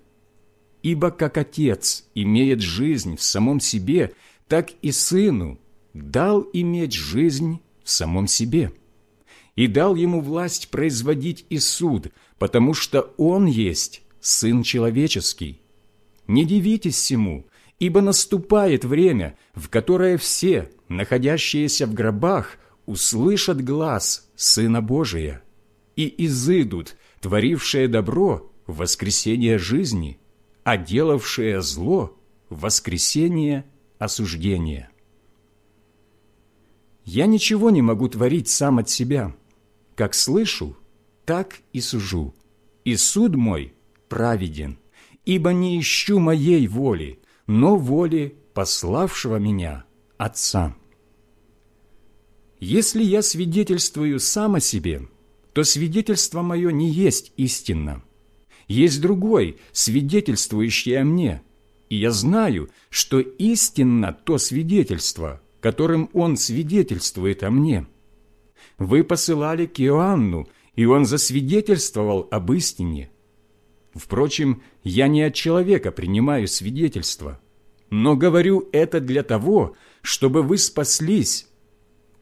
Ибо как Отец имеет жизнь в самом себе, так и Сыну дал иметь жизнь в самом себе. И дал ему власть производить и суд, потому что Он есть Сын Человеческий. Не дивитесь всему, ибо наступает время, в которое все, находящиеся в гробах, услышат глаз Сына Божия и изыдут, творившие добро, воскресение жизни, а делавшие зло – воскресение осуждения. Я ничего не могу творить сам от себя. Как слышу, так и сужу, и суд мой праведен, ибо не ищу моей воли, но воли пославшего меня Отца. Если я свидетельствую сам о себе, то свидетельство мое не есть истинно. Есть другой, свидетельствующий о мне, и я знаю, что истинно то свидетельство, которым он свидетельствует о мне. Вы посылали к Иоанну, и он засвидетельствовал об истине – Впрочем, я не от человека принимаю свидетельство, но говорю это для того, чтобы вы спаслись.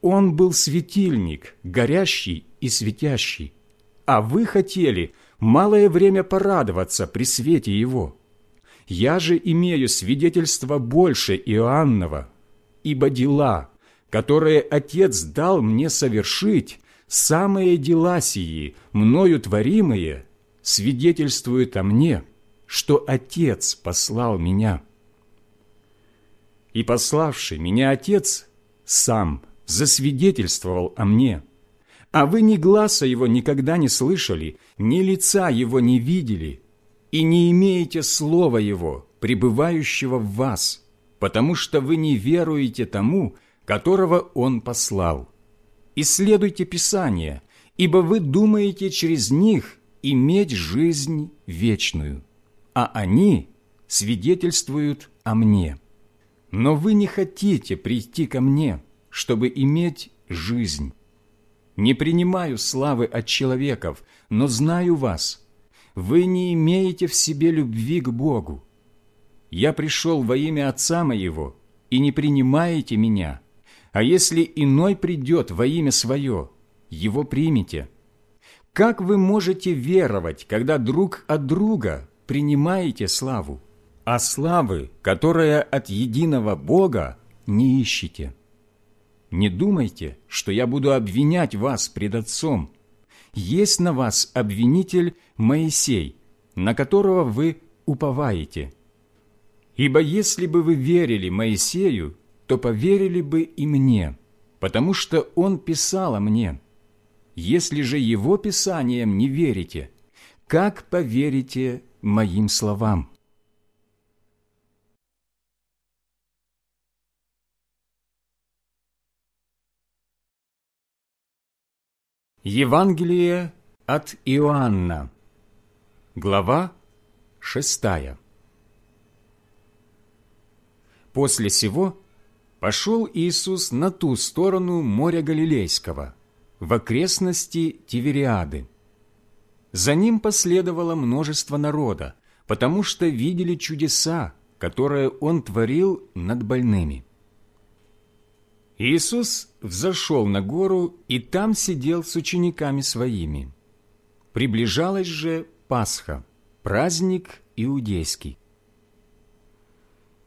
Он был светильник, горящий и светящий, а вы хотели малое время порадоваться при свете его. Я же имею свидетельство больше Иоаннова, ибо дела, которые Отец дал мне совершить, самые дела сии, мною творимые – свидетельствует о мне, что Отец послал меня. И пославший меня Отец сам засвидетельствовал о мне, а вы ни гласа Его никогда не слышали, ни лица Его не видели, и не имеете Слова Его, пребывающего в вас, потому что вы не веруете тому, которого Он послал. Исследуйте Писание, ибо вы думаете через них иметь жизнь вечную, а они свидетельствуют о мне. Но вы не хотите прийти ко мне, чтобы иметь жизнь. Не принимаю славы от человеков, но знаю вас. Вы не имеете в себе любви к Богу. Я пришел во имя Отца моего, и не принимаете меня. А если иной придет во имя свое, его примите – как вы можете веровать, когда друг от друга принимаете славу, а славы, которая от единого Бога, не ищете? Не думайте, что я буду обвинять вас пред Отцом. Есть на вас обвинитель Моисей, на которого вы уповаете. Ибо если бы вы верили Моисею, то поверили бы и мне, потому что он писал о мне» Если же Его Писанием не верите, как поверите моим словам? Евангелие от Иоанна, глава шестая. После сего пошел Иисус на ту сторону моря Галилейского, в окрестности Тивериады. За ним последовало множество народа, потому что видели чудеса, которые он творил над больными. Иисус взошел на гору и там сидел с учениками своими. Приближалась же Пасха, праздник иудейский.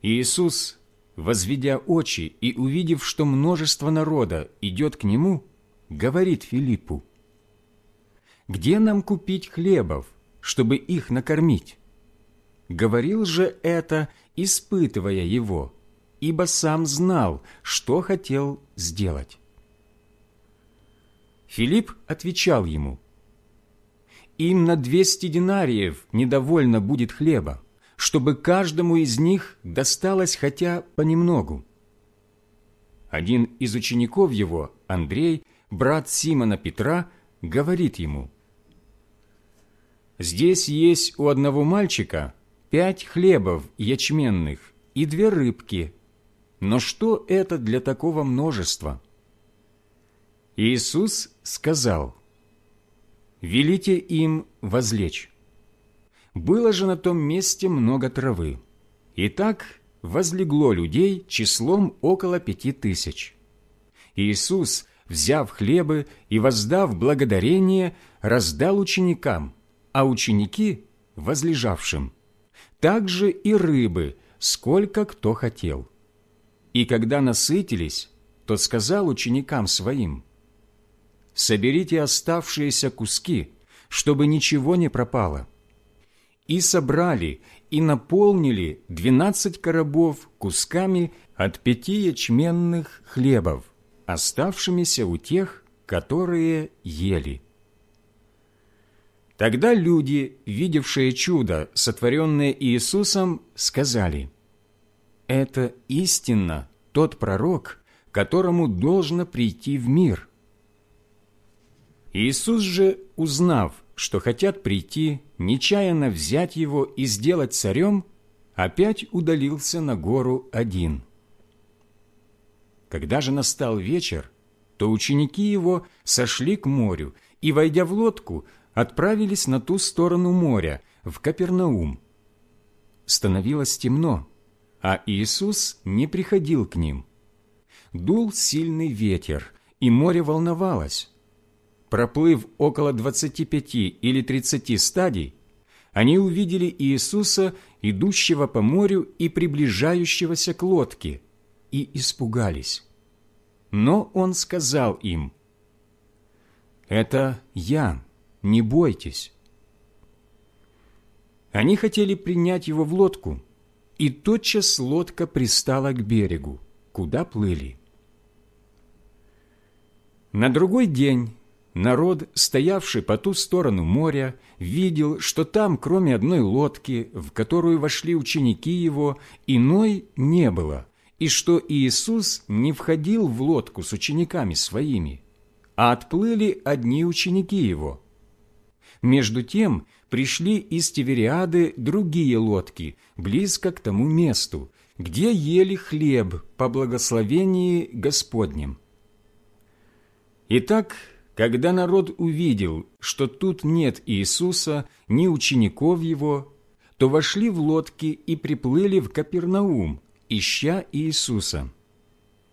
Иисус, возведя очи и увидев, что множество народа идет к Нему, говорит Филиппу, «Где нам купить хлебов, чтобы их накормить?» Говорил же это, испытывая его, ибо сам знал, что хотел сделать. Филипп отвечал ему, «Им на двести динариев недовольно будет хлеба, чтобы каждому из них досталось хотя понемногу». Один из учеников его, Андрей, брат Симона Петра, говорит ему, «Здесь есть у одного мальчика пять хлебов ячменных и две рыбки. Но что это для такого множества?» Иисус сказал, «Велите им возлечь». Было же на том месте много травы. И так возлегло людей числом около пяти тысяч. Иисус, взяв хлебы и воздав благодарение, раздал ученикам, а ученики – возлежавшим также и рыбы, сколько кто хотел. И когда насытились, то сказал ученикам своим, «Соберите оставшиеся куски, чтобы ничего не пропало». И собрали, и наполнили двенадцать коробов кусками от пяти ячменных хлебов, оставшимися у тех, которые ели. Тогда люди, видевшие чудо, сотворенное Иисусом, сказали, «Это истинно тот пророк, которому должно прийти в мир». Иисус же, узнав, что хотят прийти, нечаянно взять его и сделать царем, опять удалился на гору один. Когда же настал вечер, то ученики его сошли к морю и, войдя в лодку, отправились на ту сторону моря, в Капернаум. Становилось темно, а Иисус не приходил к ним. Дул сильный ветер, и море волновалось. Проплыв около двадцати пяти или тридцати стадий, они увидели Иисуса, идущего по морю и приближающегося к лодке, и испугались. Но Он сказал им, «Это Я, не бойтесь». Они хотели принять его в лодку, и тотчас лодка пристала к берегу, куда плыли. На другой день народ, стоявший по ту сторону моря, видел, что там, кроме одной лодки, в которую вошли ученики его, иной не было, и что Иисус не входил в лодку с учениками своими, а отплыли одни ученики его – между тем пришли из Тивериады другие лодки, близко к тому месту, где ели хлеб по благословении Господнем. Итак, когда народ увидел, что тут нет Иисуса, ни учеников Его, то вошли в лодки и приплыли в Капернаум, ища Иисуса.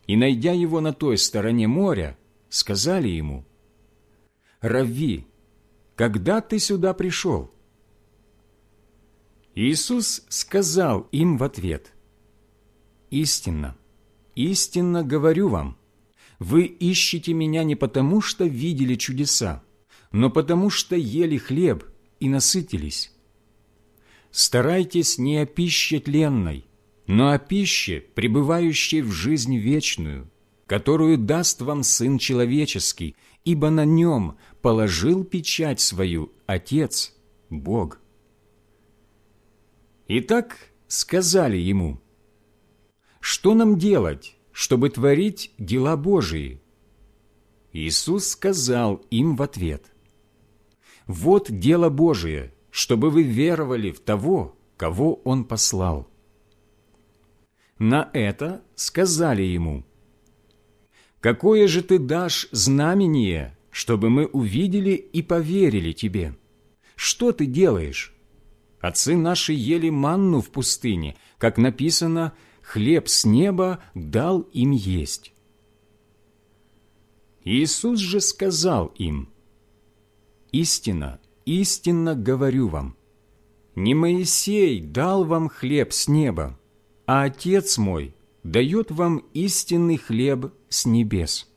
И, найдя Его на той стороне моря, сказали Ему, «Рави, когда ты сюда пришел?» Иисус сказал им в ответ, «Истинно, истинно говорю вам, вы ищете Меня не потому, что видели чудеса, но потому, что ели хлеб и насытились. Старайтесь не о пище тленной, но о пище, пребывающей в жизнь вечную, которую даст вам Сын Человеческий, ибо на нем положил печать свою Отец, Бог. Итак, сказали ему, «Что нам делать, чтобы творить дела Божии?» Иисус сказал им в ответ, «Вот дело Божие, чтобы вы веровали в того, кого Он послал. На это сказали ему, «Какое же ты дашь знамение, чтобы мы увидели и поверили тебе? Что ты делаешь? Отцы наши ели манну в пустыне, как написано, хлеб с неба дал им есть». Иисус же сказал им, «Истина, истинно говорю вам, не Моисей дал вам хлеб с неба, а Отец мой дает вам истинный хлеб с небес.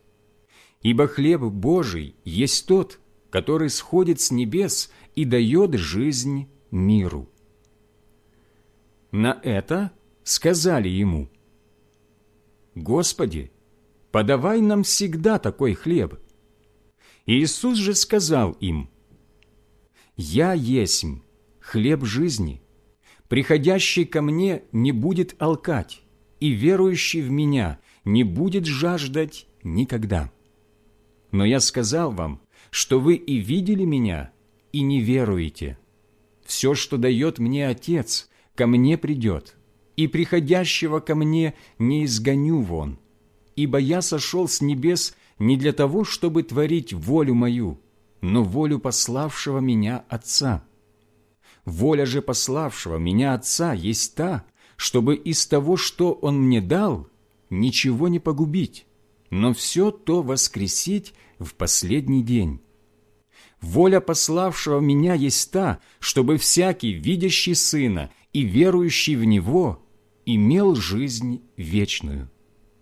Ибо хлеб Божий есть тот, который сходит с небес и дает жизнь миру». На это сказали ему, «Господи, подавай нам всегда такой хлеб». Иисус же сказал им, «Я есмь хлеб жизни. Приходящий ко мне не будет алкать, и верующий в меня не будет жаждать никогда. Но я сказал вам, что вы и видели меня, и не веруете. Все, что дает мне Отец, ко мне придет, и приходящего ко мне не изгоню вон, ибо я сошел с небес не для того, чтобы творить волю мою, но волю пославшего меня Отца. Воля же пославшего меня Отца есть та, чтобы из того, что Он мне дал, ничего не погубить, но все то воскресить в последний день. Воля пославшего меня есть та, чтобы всякий, видящий Сына и верующий в Него, имел жизнь вечную.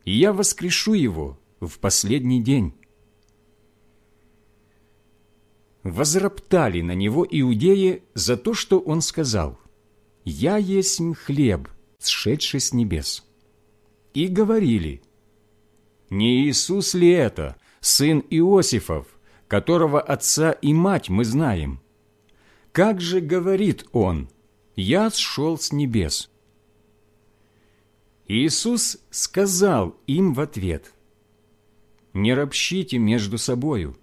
И я воскрешу его в последний день возроптали на него иудеи за то, что он сказал «Я есть хлеб, сшедший с небес». И говорили «Не Иисус ли это, сын Иосифов, которого отца и мать мы знаем? Как же говорит он, я сшел с небес?» Иисус сказал им в ответ «Не ропщите между собою,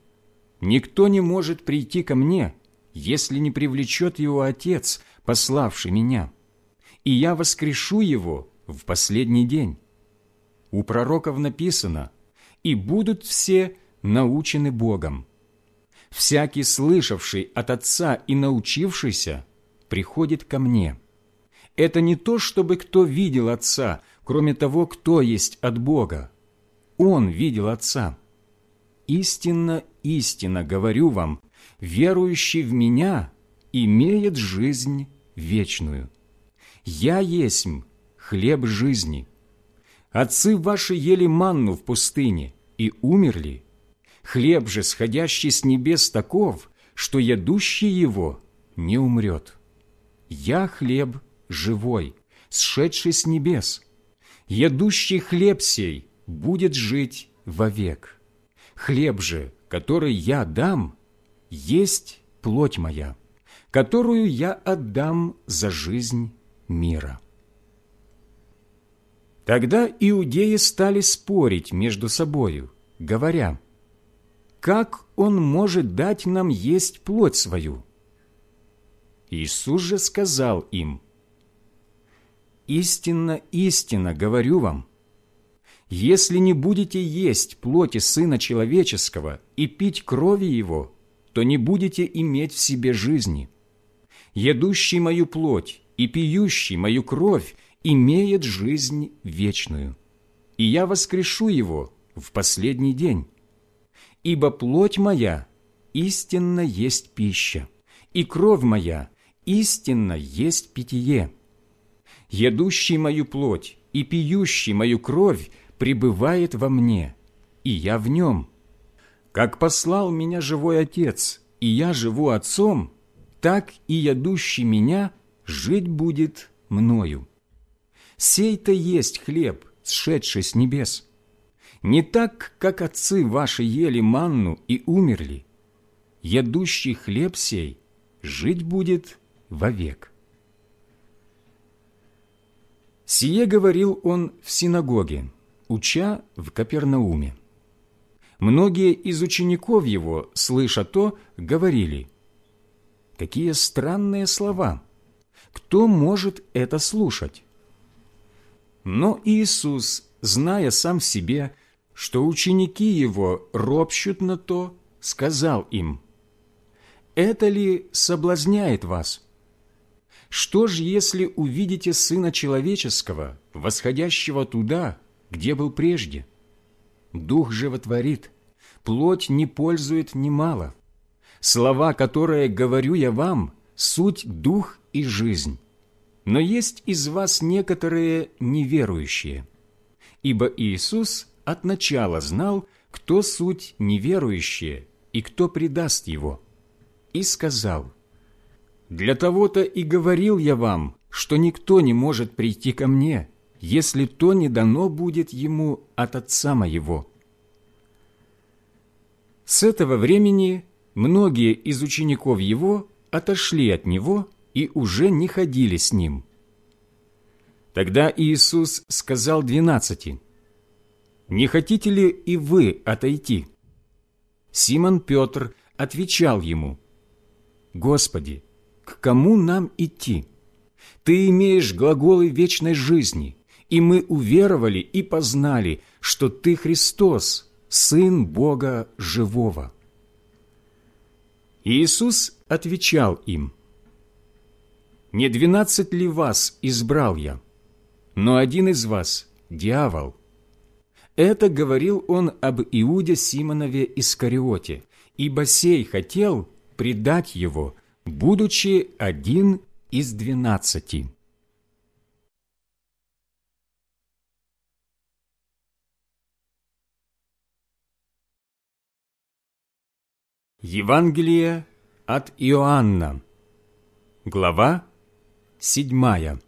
Никто не может прийти ко мне, если не привлечет его Отец, пославший меня, и я воскрешу его в последний день. У пророков написано «И будут все научены Богом». Всякий, слышавший от Отца и научившийся, приходит ко мне. Это не то, чтобы кто видел Отца, кроме того, кто есть от Бога. Он видел Отца. Истинно, истинно говорю вам, верующий в Меня имеет жизнь вечную. Я есмь хлеб жизни. Отцы ваши ели манну в пустыне и умерли. Хлеб же, сходящий с небес, таков, что ядущий его не умрет. Я хлеб живой, сшедший с небес. Ядущий хлеб сей будет жить вовек. Хлеб же, который я дам, есть плоть моя, которую я отдам за жизнь мира». Тогда иудеи стали спорить между собою, говоря, «Как он может дать нам есть плоть свою?» Иисус же сказал им, «Истинно, истинно говорю вам, если не будете есть плоти Сына Человеческого и пить крови Его, то не будете иметь в себе жизни. Едущий мою плоть и пьющий мою кровь имеет жизнь вечную, и я воскрешу его в последний день. Ибо плоть моя истинно есть пища, и кровь моя истинно есть питье. Едущий мою плоть и пьющий мою кровь пребывает во мне, и я в нем. Как послал меня живой Отец, и я живу Отцом, так и ядущий меня жить будет мною. Сей-то есть хлеб, сшедший с небес. Не так, как отцы ваши ели манну и умерли. Ядущий хлеб сей жить будет вовек. Сие говорил он в синагоге, уча в Капернауме. Многие из учеников его, слыша то, говорили, «Какие странные слова! Кто может это слушать?» Но Иисус, зная сам себе, что ученики Его ропщут на то, сказал им, «Это ли соблазняет вас? Что ж, если увидите Сына Человеческого, восходящего туда, где был прежде? Дух животворит, плоть не пользует немало. Слова, которые говорю я вам, суть дух и жизнь. Но есть из вас некоторые неверующие. Ибо Иисус от начала знал, кто суть неверующие и кто предаст его. И сказал, «Для того-то и говорил я вам, что никто не может прийти ко мне, если то не дано будет ему от Отца моего». С этого времени многие из учеников его отошли от него и уже не ходили с ним. Тогда Иисус сказал двенадцати, «Не хотите ли и вы отойти?» Симон Петр отвечал ему, «Господи, к кому нам идти? Ты имеешь глаголы вечной жизни, и мы уверовали и познали, что Ты Христос, Сын Бога Живого». Иисус отвечал им, «Не двенадцать ли вас избрал я? Но один из вас – дьявол». Это говорил он об Иуде Симонове Искариоте, ибо сей хотел предать его, будучи один из двенадцати. Евангелие от Иоанна, глава седьмая.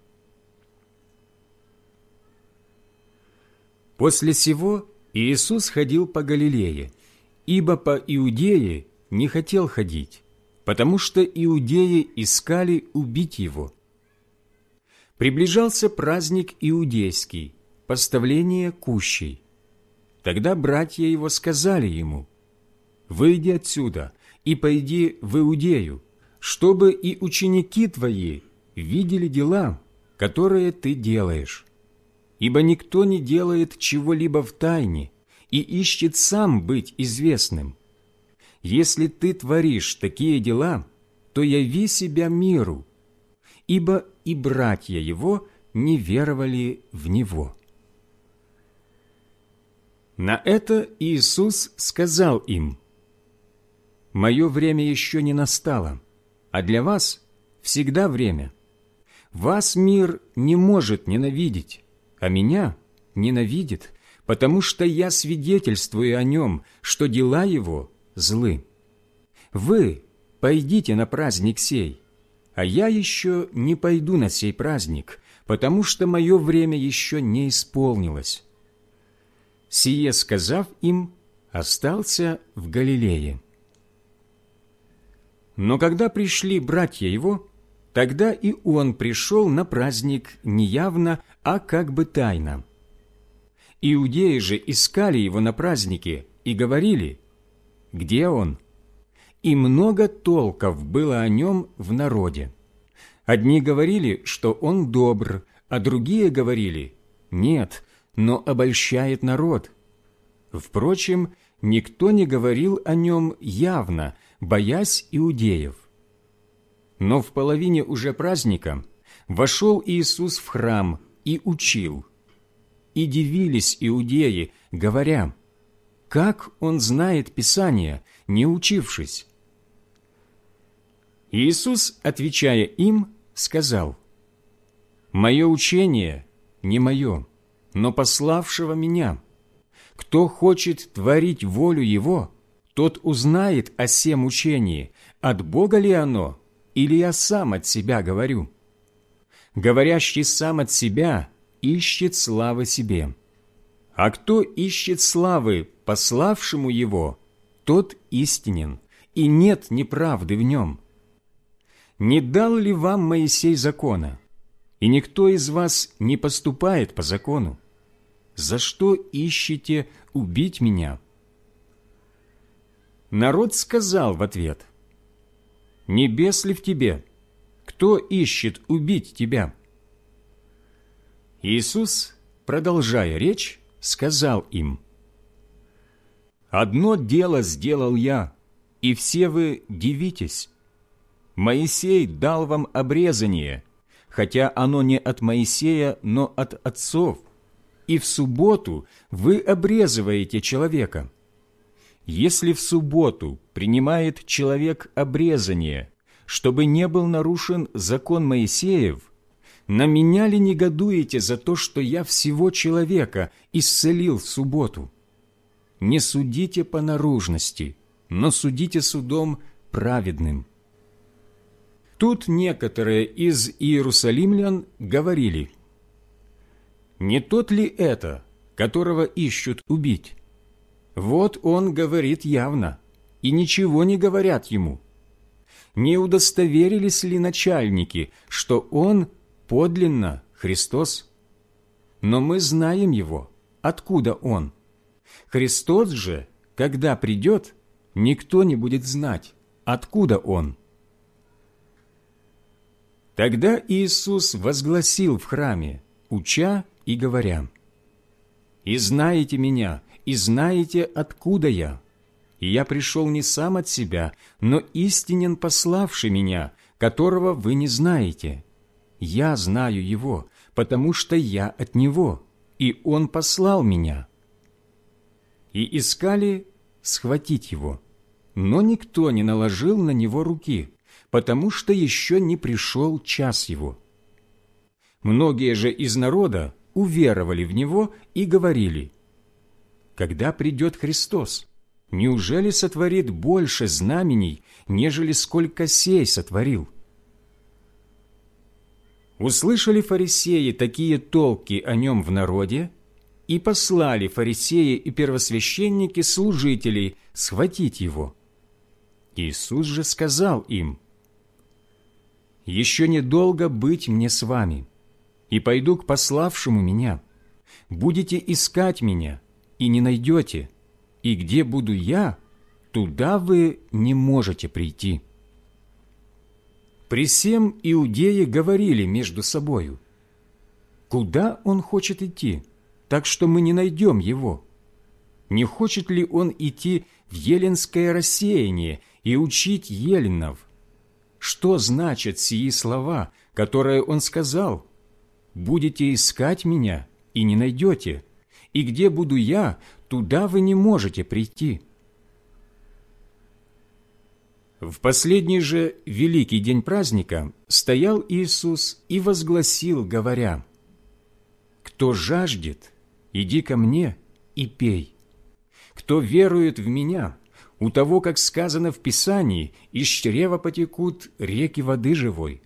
После сего Иисус ходил по Галилее, ибо по Иудее не хотел ходить, потому что иудеи искали убить его. Приближался праздник иудейский, поставление кущей. Тогда братья его сказали ему – выйди отсюда и пойди в Иудею, чтобы и ученики твои видели дела, которые ты делаешь. Ибо никто не делает чего-либо в тайне и ищет сам быть известным. Если ты творишь такие дела, то яви себя миру, ибо и братья его не веровали в него». На это Иисус сказал им, мое время еще не настало, а для вас всегда время. Вас мир не может ненавидеть, а меня ненавидит, потому что я свидетельствую о нем, что дела его злы. Вы пойдите на праздник сей, а я еще не пойду на сей праздник, потому что мое время еще не исполнилось». Сие сказав им, остался в Галилее. Но когда пришли братья его, тогда и он пришел на праздник не явно, а как бы тайно. Иудеи же искали его на празднике и говорили, «Где он?» И много толков было о нем в народе. Одни говорили, что он добр, а другие говорили, «Нет, но обольщает народ». Впрочем, никто не говорил о нем явно – боясь иудеев. Но в половине уже праздника вошел Иисус в храм и учил. И дивились иудеи, говоря, «Как он знает Писание, не учившись?» Иисус, отвечая им, сказал, «Мое учение не мое, но пославшего Меня. Кто хочет творить волю Его, тот узнает о сем учении, от Бога ли оно, или я сам от себя говорю. Говорящий сам от себя ищет славы себе. А кто ищет славы пославшему его, тот истинен, и нет неправды в нем. Не дал ли вам Моисей закона? И никто из вас не поступает по закону. За что ищете убить меня?» Народ сказал в ответ, «Небес ли в тебе? Кто ищет убить тебя?» Иисус продолжая речь, сказал им, «Одно дело сделал я, и все вы дивитесь. Моисей дал вам обрезание, хотя оно не от Моисея, но от отцов, и в субботу вы обрезываете человека. Если в субботу принимает человек обрезание, чтобы не был нарушен закон Моисеев, на меня ли негодуете за то, что я всего человека исцелил в субботу? Не судите по наружности, но судите судом праведным. Тут некоторые из иерусалимлян говорили, «Не тот ли это, которого ищут убить? Вот он говорит явно, и ничего не говорят ему. Не удостоверились ли начальники, что он подлинно Христос? Но мы знаем Его, откуда Он. Христос же, когда придет, никто не будет знать, откуда Он. Тогда Иисус возгласил в храме, уча и говоря, «И знаете Меня, и знаете, откуда Я. И Я пришел не сам от Себя, но истинен пославший Меня, которого вы не знаете» я знаю Его, потому что я от Него, и Он послал меня». И искали схватить Его, но никто не наложил на Него руки, потому что еще не пришел час Его. Многие же из народа уверовали в Него и говорили, «Когда придет Христос, неужели сотворит больше знамений, нежели сколько сей сотворил?» Услышали фарисеи такие толки о нем в народе, и послали фарисеи и первосвященники служителей схватить его. Иисус же сказал им, «Еще недолго быть мне с вами, и пойду к пославшему меня. Будете искать меня, и не найдете, и где буду я, туда вы не можете прийти». При всем иудеи говорили между собою, «Куда он хочет идти, так что мы не найдем его? Не хочет ли он идти в еленское рассеяние и учить еленов? Что значат сии слова, которые он сказал? Будете искать меня и не найдете, и где буду я, туда вы не можете прийти». В последний же великий день праздника стоял Иисус и возгласил, говоря, «Кто жаждет, иди ко мне и пей. Кто верует в Меня, у того, как сказано в Писании, из чрева потекут реки воды живой».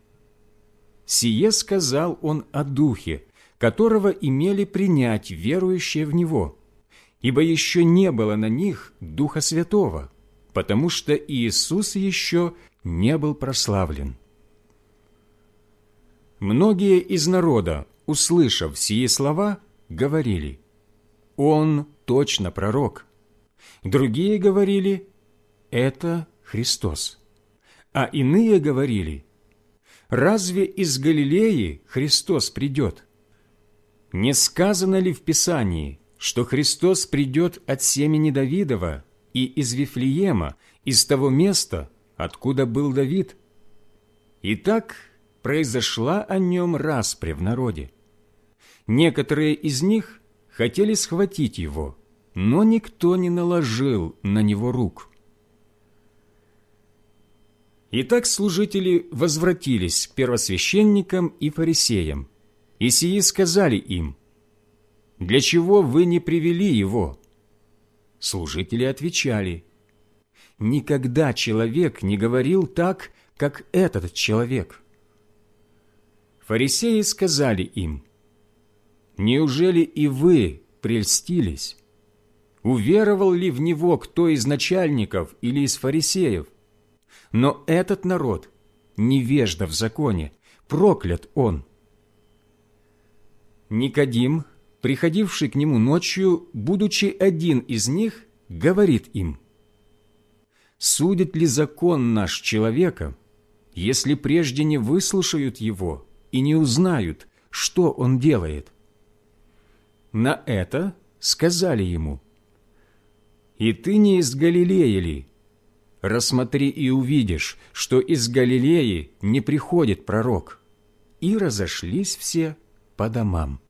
Сие сказал Он о Духе, которого имели принять верующие в Него, ибо еще не было на них Духа Святого – потому что Иисус еще не был прославлен. Многие из народа, услышав сие слова, говорили, «Он точно пророк». Другие говорили, «Это Христос». А иные говорили, «Разве из Галилеи Христос придет?» Не сказано ли в Писании, что Христос придет от семени Давидова и из Вифлеема, из того места, откуда был Давид. И так произошла о нем распря в народе. Некоторые из них хотели схватить его, но никто не наложил на него рук. Итак, служители возвратились к первосвященникам и фарисеям, и сии сказали им, «Для чего вы не привели его?» Служители отвечали, «Никогда человек не говорил так, как этот человек». Фарисеи сказали им, «Неужели и вы прельстились? Уверовал ли в него кто из начальников или из фарисеев? Но этот народ, невежда в законе, проклят он». Никодим приходивший к нему ночью, будучи один из них, говорит им, «Судит ли закон наш человека, если прежде не выслушают его и не узнают, что он делает?» На это сказали ему, «И ты не из Галилеи ли? Рассмотри и увидишь, что из Галилеи не приходит пророк». И разошлись все по домам.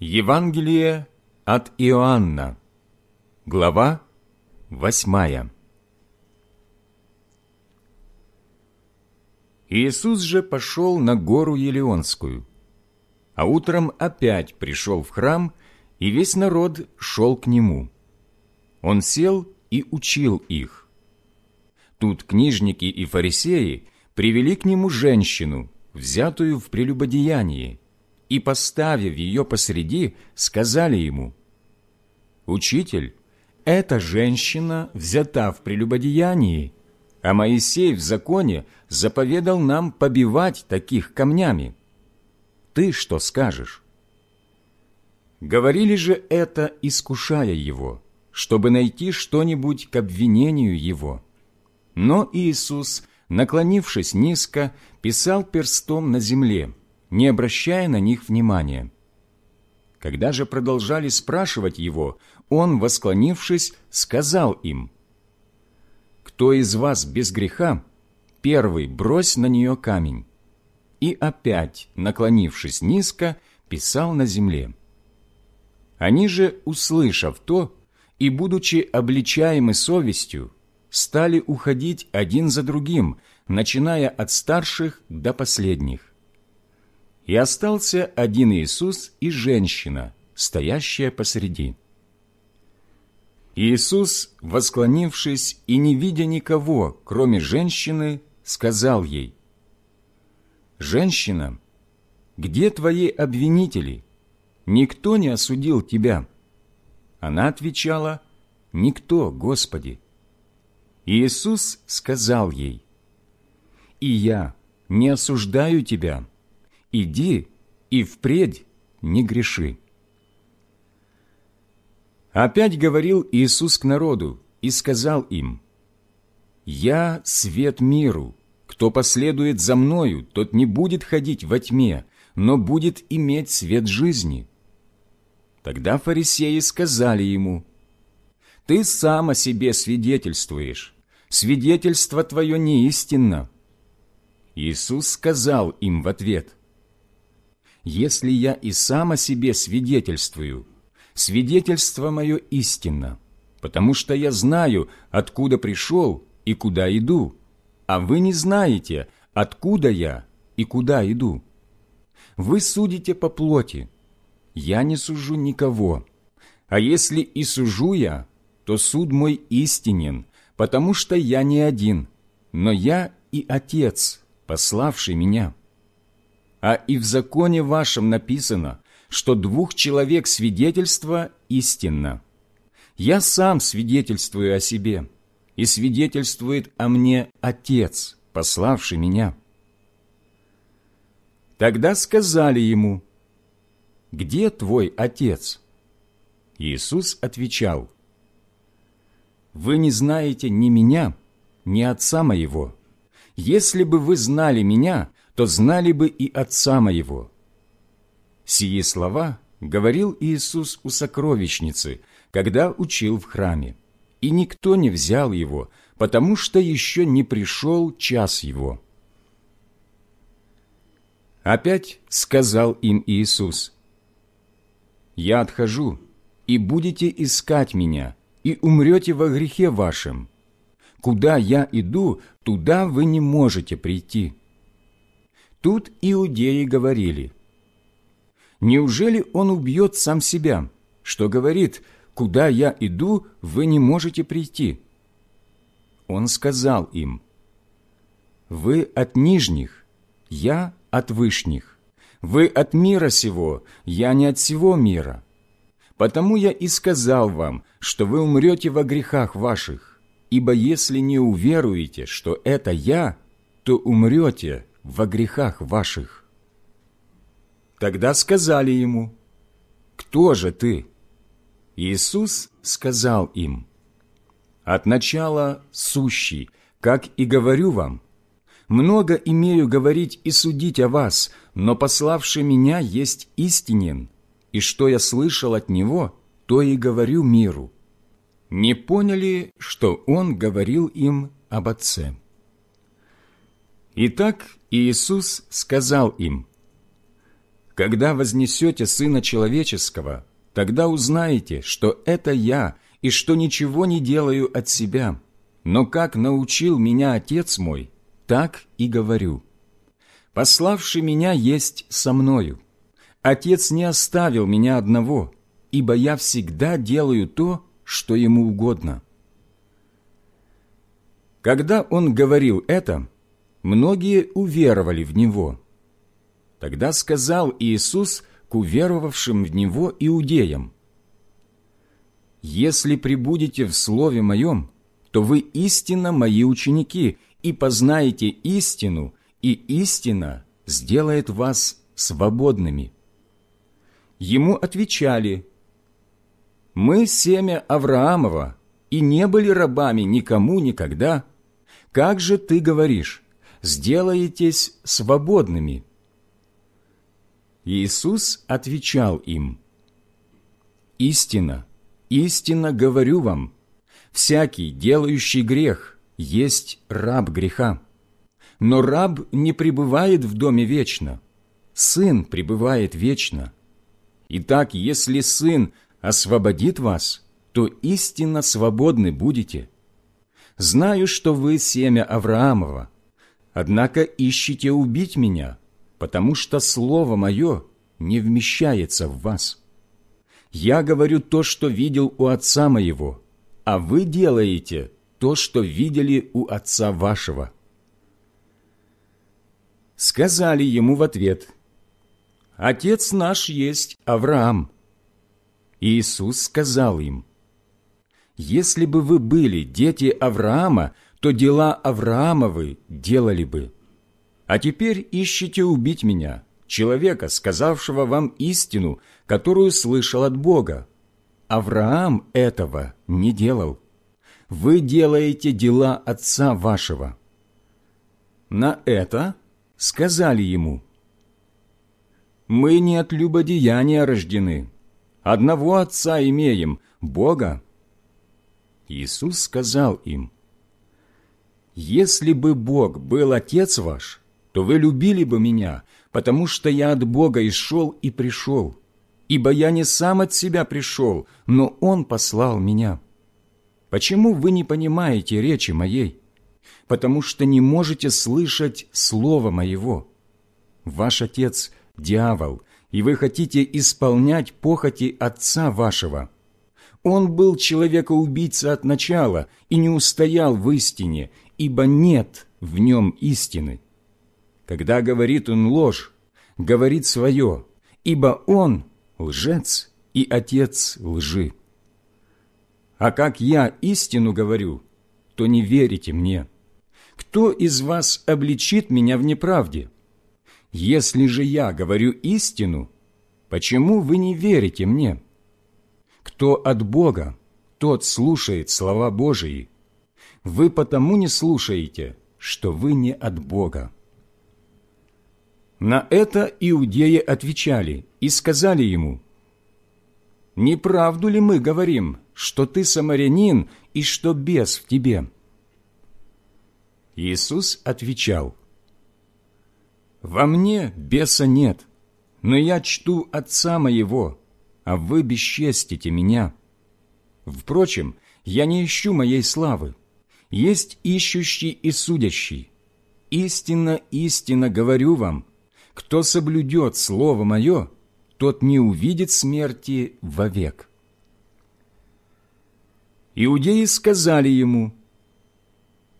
Евангелие от Иоанна, глава восьмая. Иисус же пошел на гору Елеонскую, а утром опять пришел в храм, и весь народ шел к нему. Он сел и учил их. Тут книжники и фарисеи привели к нему женщину, взятую в прелюбодеянии, и, поставив ее посреди, сказали ему, «Учитель, эта женщина взята в прелюбодеянии, а Моисей в законе заповедал нам побивать таких камнями. Ты что скажешь?» Говорили же это, искушая его, чтобы найти что-нибудь к обвинению его. Но Иисус, наклонившись низко, писал перстом на земле – не обращая на них внимания. Когда же продолжали спрашивать его, он, восклонившись, сказал им, «Кто из вас без греха, первый брось на нее камень». И опять, наклонившись низко, писал на земле. Они же, услышав то, и, будучи обличаемы совестью, стали уходить один за другим, начиная от старших до последних. И остался один Иисус и женщина, стоящая посреди. Иисус, восклонившись и не видя никого, кроме женщины, сказал ей, «Женщина, где твои обвинители? Никто не осудил тебя». Она отвечала, «Никто, Господи». Иисус сказал ей, «И я не осуждаю тебя» иди и впредь не греши». Опять говорил Иисус к народу и сказал им, «Я свет миру. Кто последует за Мною, тот не будет ходить во тьме, но будет иметь свет жизни». Тогда фарисеи сказали ему, «Ты сам о себе свидетельствуешь, свидетельство твое не истинно». Иисус сказал им в ответ, если я и сам о себе свидетельствую, свидетельство мое истинно, потому что я знаю, откуда пришел и куда иду, а вы не знаете, откуда я и куда иду. Вы судите по плоти, я не сужу никого, а если и сужу я, то суд мой истинен, потому что я не один, но я и Отец, пославший меня» а и в законе вашем написано, что двух человек свидетельство истинно. Я сам свидетельствую о себе, и свидетельствует о мне Отец, пославший меня». Тогда сказали ему, «Где твой Отец?» Иисус отвечал, «Вы не знаете ни меня, ни Отца моего. Если бы вы знали меня, то знали бы и Отца Моего». Сие слова говорил Иисус у сокровищницы, когда учил в храме, и никто не взял Его, потому что еще не пришел час Его. Опять сказал им Иисус, «Я отхожу, и будете искать Меня, и умрете во грехе вашем. Куда Я иду, туда вы не можете прийти». Тут иудеи говорили, «Неужели он убьет сам себя, что говорит, куда я иду, вы не можете прийти?» Он сказал им, «Вы от нижних, я от вышних, вы от мира сего, я не от всего мира. Потому я и сказал вам, что вы умрете во грехах ваших, ибо если не уверуете, что это я, то умрете во грехах ваших». Тогда сказали ему, «Кто же ты?» Иисус сказал им, «От начала сущий, Как и говорю вам, много имею говорить и судить о вас, но пославший меня есть истинен, и что я слышал от него, то и говорю миру. Не поняли, что он говорил им об Отце. Итак, Иисус сказал им, «Когда вознесете Сына Человеческого, тогда узнаете, что это Я, и что ничего не делаю от себя, но как научил меня Отец мой, так и говорю. Пославший меня есть со мною. Отец не оставил меня одного, ибо я всегда делаю то, что ему угодно». Когда он говорил это, многие уверовали в него. Тогда сказал Иисус к уверовавшим в него иудеям, «Если прибудете в Слове Моем, то вы истинно Мои ученики, и познаете истину, и истина сделает вас свободными». Ему отвечали, «Мы семя Авраамова, и не были рабами никому никогда. Как же ты говоришь, сделаетесь свободными?» Иисус отвечал им, «Истина, истинно говорю вам, всякий, делающий грех, есть раб греха. Но раб не пребывает в доме вечно, сын пребывает вечно. Итак, если сын освободит вас, то истинно свободны будете. Знаю, что вы семя Авраамова, однако ищите убить меня, потому что слово мое не вмещается в вас. Я говорю то, что видел у отца моего, а вы делаете то, что видели у отца вашего». Сказали ему в ответ, «Отец наш есть Авраам». Иисус сказал им, «Если бы вы были дети Авраама, то дела Авраамовы делали бы. А теперь ищите убить меня, человека, сказавшего вам истину, которую слышал от Бога. Авраам этого не делал. Вы делаете дела отца вашего». На это сказали ему, «Мы не от любодеяния рождены, одного отца имеем, Бога». Иисус сказал им, «Если бы Бог был Отец ваш, то вы любили бы Меня, потому что Я от Бога исшел и пришел, ибо Я не сам от себя пришел, но Он послал Меня. Почему вы не понимаете речи Моей? Потому что не можете слышать Слова Моего. Ваш Отец – дьявол, и вы хотите исполнять похоти Отца вашего. Он был человека-убийца от начала и не устоял в истине, ибо нет в нем истины. Когда говорит он ложь, говорит свое, ибо он лжец и отец лжи. А как я истину говорю, то не верите мне. Кто из вас обличит меня в неправде? Если же я говорю истину, почему вы не верите мне? Кто от Бога, тот слушает слова Божии, вы потому не слушаете, что вы не от Бога. На это иудеи отвечали и сказали ему, «Не правду ли мы говорим, что ты самарянин и что бес в тебе?» Иисус отвечал, «Во мне беса нет, но я чту Отца моего, а вы бесчестите меня. Впрочем, я не ищу моей славы, есть ищущий и судящий. Истинно, истинно говорю вам, кто соблюдет Слово Мое, тот не увидит смерти вовек». Иудеи сказали ему,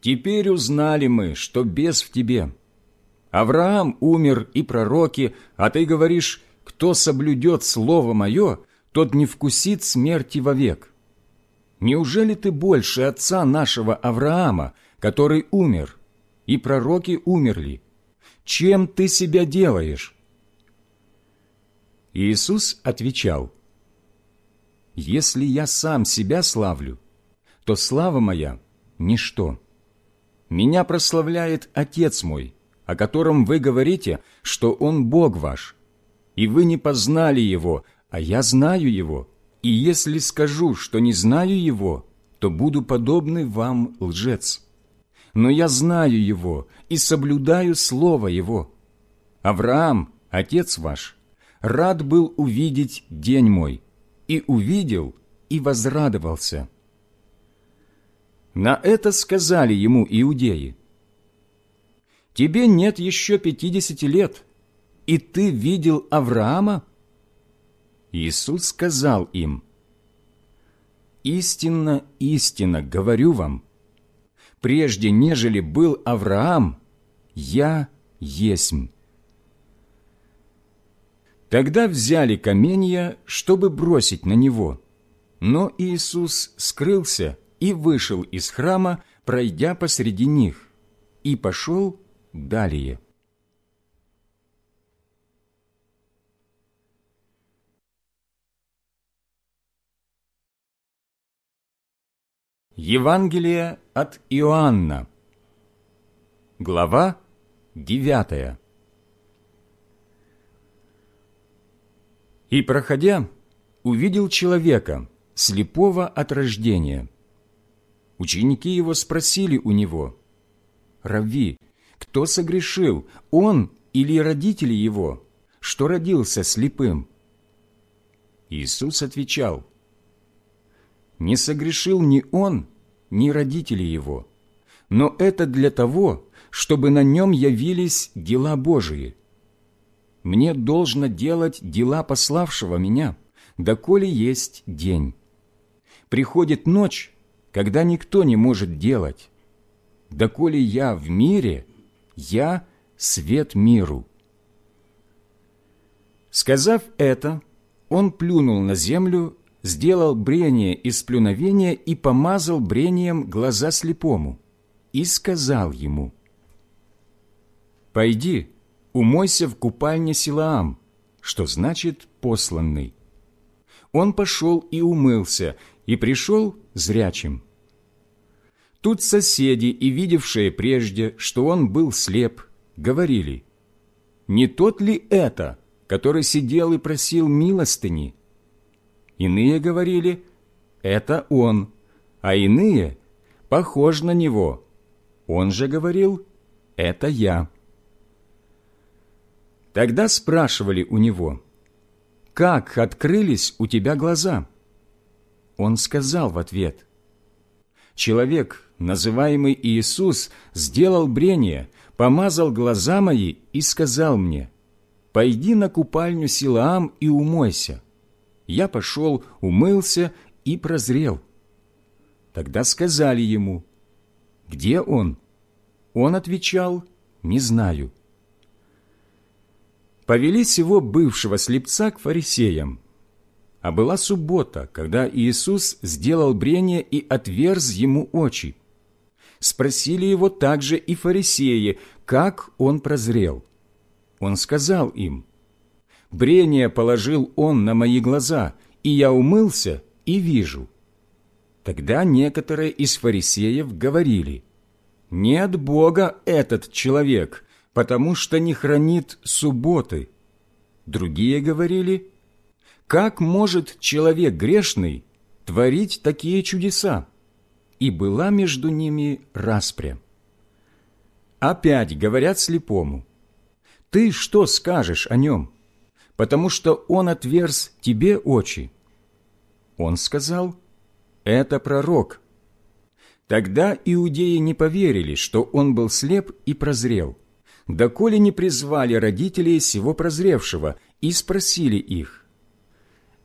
«Теперь узнали мы, что бес в тебе. Авраам умер и пророки, а ты говоришь, кто соблюдет Слово Мое, тот не вкусит смерти вовек. Неужели ты больше отца нашего Авраама, который умер, и пророки умерли? Чем ты себя делаешь?» Иисус отвечал, «Если я сам себя славлю, то слава моя – ничто. Меня прославляет Отец мой, о котором вы говорите, что Он Бог ваш. И вы не познали Его, а я знаю Его. И если скажу, что не знаю Его, то буду подобный вам лжец. Но я знаю Его и соблюдаю Слово Его. Авраам, Отец ваш, рад был увидеть день мой, и увидел, и возрадовался. На это сказали ему иудеи. «Тебе нет еще пятидесяти лет, и ты видел Авраама?» Иисус сказал им, «Истинно, истинно говорю вам, прежде нежели был Авраам, я есмь». Тогда взяли каменья, чтобы бросить на него. Но Иисус скрылся и вышел из храма, пройдя посреди них, и пошел далее. Евангелие от Иоанна Глава девятая И, проходя, увидел человека, слепого от рождения. Ученики его спросили у него, «Рави, кто согрешил, он или родители его, что родился слепым?» Иисус отвечал, «Не согрешил ни он, ни родители его, но это для того, чтобы на нем явились дела Божии» мне должно делать дела пославшего меня, доколе есть день. Приходит ночь, когда никто не может делать. Доколе я в мире, я свет миру». Сказав это, он плюнул на землю, сделал брение из плюновения и помазал брением глаза слепому, и сказал ему, «Пойди, умойся в купальне Силаам, что значит «посланный». Он пошел и умылся, и пришел зрячим. Тут соседи и видевшие прежде, что он был слеп, говорили, «Не тот ли это, который сидел и просил милостыни?» Иные говорили, «Это он», а иные, «Похож на него». Он же говорил, «Это я». Тогда спрашивали у него, «Как открылись у тебя глаза?» Он сказал в ответ, «Человек, называемый Иисус, сделал брение, помазал глаза мои и сказал мне, «Пойди на купальню Силаам и умойся». Я пошел, умылся и прозрел. Тогда сказали ему, «Где он?» Он отвечал, «Не знаю» повели сего бывшего слепца к фарисеям. А была суббота, когда Иисус сделал брение и отверз ему очи. Спросили его также и фарисеи, как он прозрел. Он сказал им, «Брение положил он на мои глаза, и я умылся и вижу». Тогда некоторые из фарисеев говорили, «Не от Бога этот человек, потому что не хранит субботы. Другие говорили, как может человек грешный творить такие чудеса? И была между ними распря. Опять говорят слепому, ты что скажешь о нем? Потому что он отверз тебе очи. Он сказал, это пророк. Тогда иудеи не поверили, что он был слеп и прозрел – доколе не призвали родителей сего прозревшего и спросили их,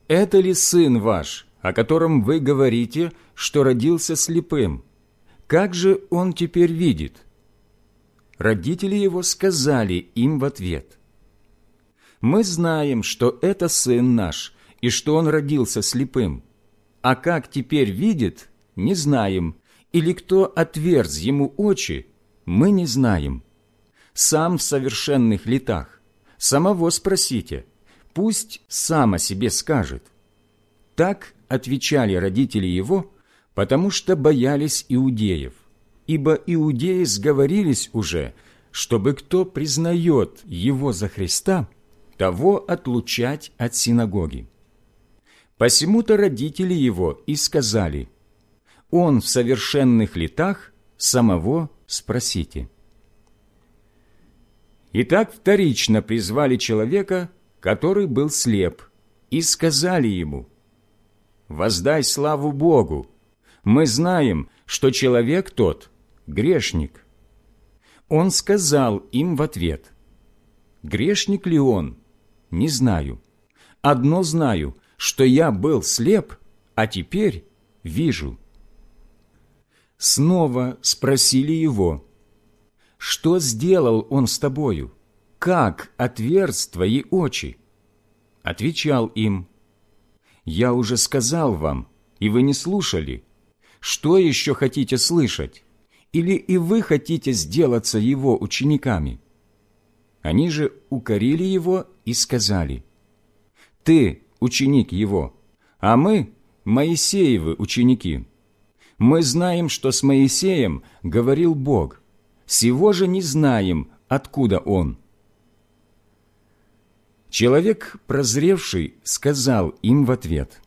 «Это ли сын ваш, о котором вы говорите, что родился слепым? Как же он теперь видит?» Родители его сказали им в ответ, «Мы знаем, что это сын наш, и что он родился слепым, а как теперь видит, не знаем, или кто отверз ему очи, мы не знаем» сам в совершенных летах. Самого спросите, пусть сам о себе скажет. Так отвечали родители его, потому что боялись иудеев, ибо иудеи сговорились уже, чтобы кто признает его за Христа, того отлучать от синагоги. Посему-то родители его и сказали, «Он в совершенных летах, самого спросите». Итак, вторично призвали человека, который был слеп, и сказали ему, «Воздай славу Богу! Мы знаем, что человек тот – грешник». Он сказал им в ответ, «Грешник ли он? Не знаю. Одно знаю, что я был слеп, а теперь вижу». Снова спросили его, «Что сделал он с тобою? Как отверз твои очи?» Отвечал им, «Я уже сказал вам, и вы не слушали. Что еще хотите слышать? Или и вы хотите сделаться его учениками?» Они же укорили его и сказали, «Ты ученик его, а мы Моисеевы ученики. Мы знаем, что с Моисеем говорил Бог, сего же не знаем, откуда он». Человек, прозревший, сказал им в ответ,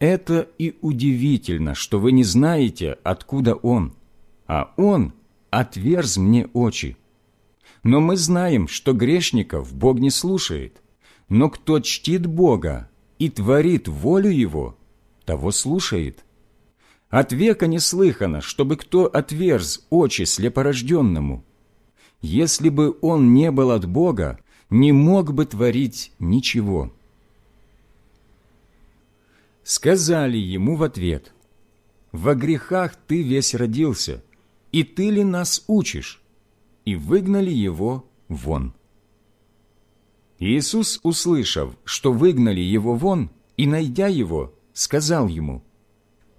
«Это и удивительно, что вы не знаете, откуда он, а он отверз мне очи. Но мы знаем, что грешников Бог не слушает, но кто чтит Бога и творит волю Его, того слушает. От века не слыхано, чтобы кто отверз очи слепорожденному. Если бы он не был от Бога, не мог бы творить ничего. Сказали ему в ответ, «Во грехах ты весь родился, и ты ли нас учишь?» И выгнали его вон. Иисус, услышав, что выгнали его вон, и, найдя его, сказал ему,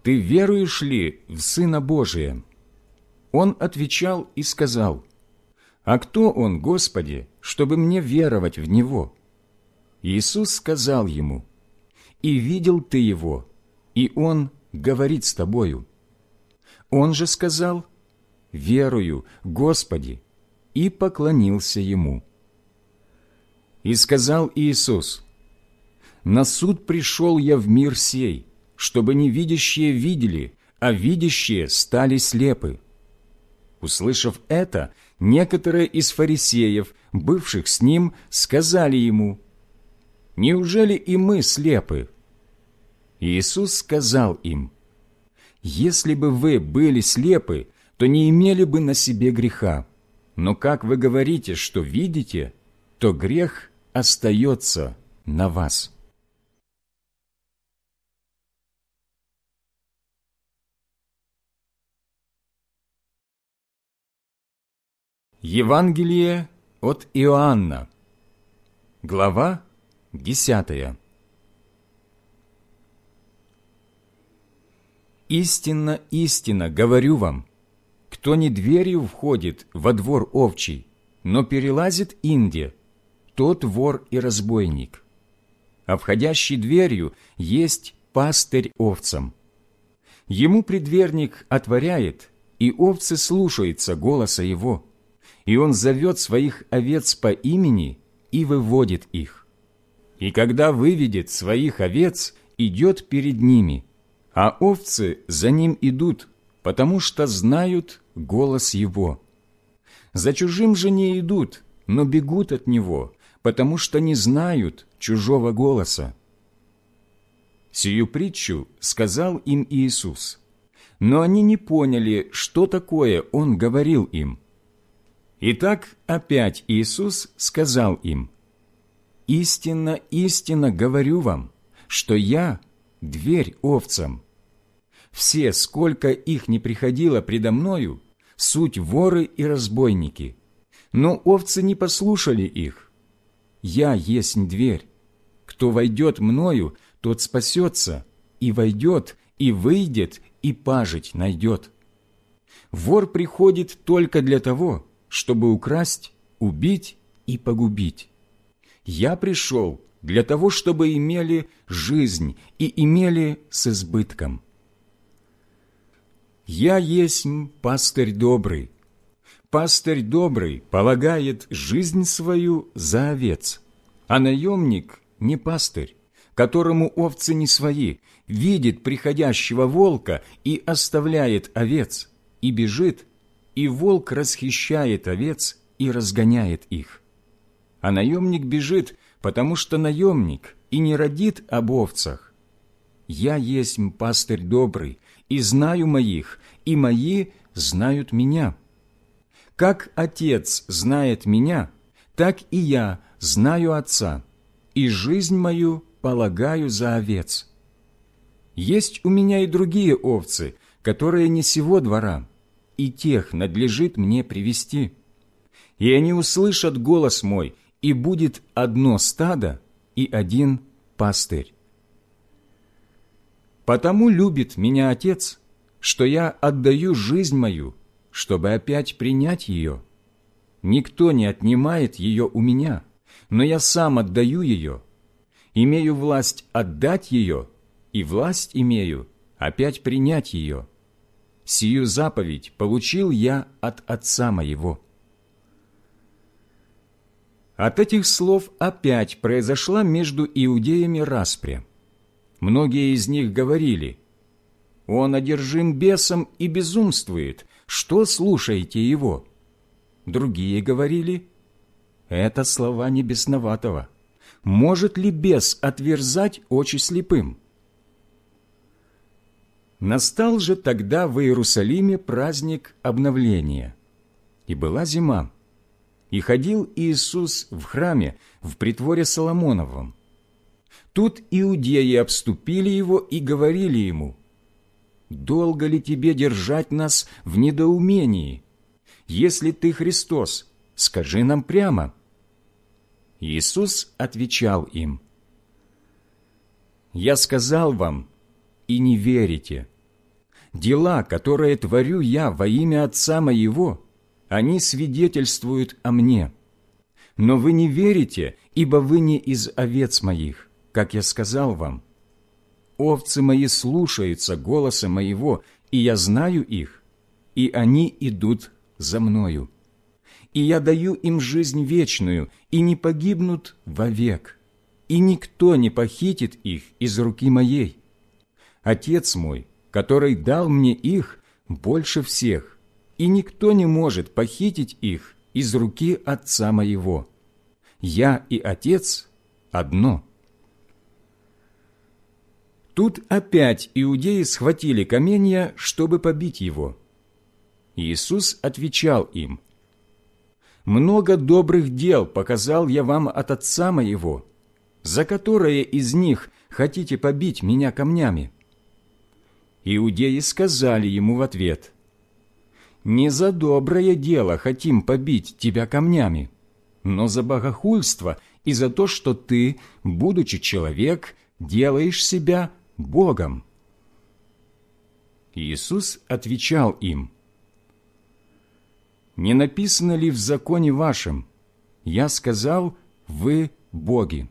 «Ты веруешь ли в Сына Божия?» Он отвечал и сказал, «А кто он, Господи, чтобы мне веровать в Него?» Иисус сказал ему, «И видел ты Его, и Он говорит с тобою». Он же сказал, «Верую, Господи», и поклонился Ему. И сказал Иисус, «На суд пришел я в мир сей, чтобы невидящие видели, а видящие стали слепы». Услышав это, некоторые из фарисеев, бывших с ним, сказали ему, «Неужели и мы слепы?» Иисус сказал им, «Если бы вы были слепы, то не имели бы на себе греха. Но как вы говорите, что видите, то грех остается на вас». Евангелие от Иоанна, глава 10. «Истинно, истинно, говорю вам, кто не дверью входит во двор овчий, но перелазит инде, тот вор и разбойник. А входящий дверью есть пастырь овцам. Ему предверник отворяет, и овцы слушаются голоса его» и он зовет своих овец по имени и выводит их. И когда выведет своих овец, идет перед ними, а овцы за ним идут, потому что знают голос его. За чужим же не идут, но бегут от него, потому что не знают чужого голоса. Сию притчу сказал им Иисус, но они не поняли, что такое Он говорил им – Итак, опять Иисус сказал им, «Истинно, истинно говорю вам, что Я – дверь овцам. Все, сколько их не приходило предо Мною, суть воры и разбойники, но овцы не послушали их. Я есть дверь. Кто войдет Мною, тот спасется, и войдет, и выйдет, и пажить найдет. Вор приходит только для того, чтобы украсть, убить и погубить. Я пришел для того, чтобы имели жизнь и имели с избытком. «Я есть пастырь добрый. Пастырь добрый полагает жизнь свою за овец, а наемник не пастырь, которому овцы не свои, видит приходящего волка и оставляет овец, и бежит, и волк расхищает овец и разгоняет их. А наемник бежит, потому что наемник и не родит об овцах. Я есть пастырь добрый, и знаю моих, и мои знают меня. Как Отец знает меня, так и я знаю Отца, и жизнь мою полагаю за овец. Есть у меня и другие овцы, которые не сего двора, и тех надлежит мне привести. И они услышат голос мой, и будет одно стадо и один пастырь. Потому любит меня Отец, что я отдаю жизнь мою, чтобы опять принять ее. Никто не отнимает ее у меня, но я сам отдаю ее. Имею власть отдать ее, и власть имею опять принять ее. Сию заповедь получил я от Отца моего». От этих слов опять произошла между иудеями распря. Многие из них говорили, «Он одержим бесом и безумствует, что слушаете его?» Другие говорили, «Это слова не бесноватого. Может ли бес отверзать очи слепым?» Настал же тогда в Иерусалиме праздник обновления, и была зима и ходил Иисус в храме в притворе Соломоновом. Тут иудеи обступили его и говорили ему, «Долго ли тебе держать нас в недоумении? Если ты Христос, скажи нам прямо». Иисус отвечал им, «Я сказал вам, и не верите. Дела, которые творю я во имя Отца Моего, они свидетельствуют о мне. Но вы не верите, ибо вы не из овец моих, как я сказал вам. Овцы мои слушаются голоса моего, и я знаю их, и они идут за мною. И я даю им жизнь вечную, и не погибнут вовек, и никто не похитит их из руки моей. Отец мой, который дал мне их, больше всех, и никто не может похитить их из руки Отца моего. Я и Отец одно». Тут опять иудеи схватили каменья, чтобы побить его. Иисус отвечал им, «Много добрых дел показал я вам от Отца моего, за которое из них хотите побить меня камнями?» Иудеи сказали ему в ответ, не за доброе дело хотим побить тебя камнями, но за богохульство и за то, что ты, будучи человек, делаешь себя Богом». Иисус отвечал им, «Не написано ли в законе вашем, я сказал, вы боги?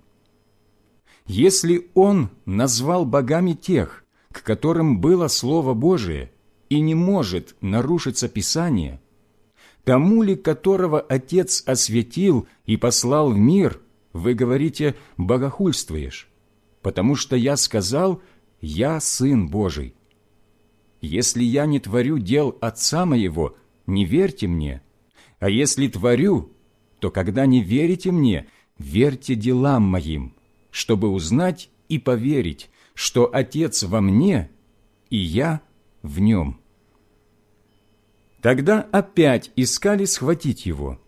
Если Он назвал богами тех, к которым было Слово Божие, и не может нарушиться Писание, тому ли, которого Отец осветил и послал в мир, вы говорите «богохульствуешь», потому что я сказал «я Сын Божий». Если я не творю дел Отца Моего, не верьте мне, а если творю, то когда не верите мне, верьте делам Моим, чтобы узнать и поверить, что Отец во мне, и я в нем. Тогда опять искали схватить его,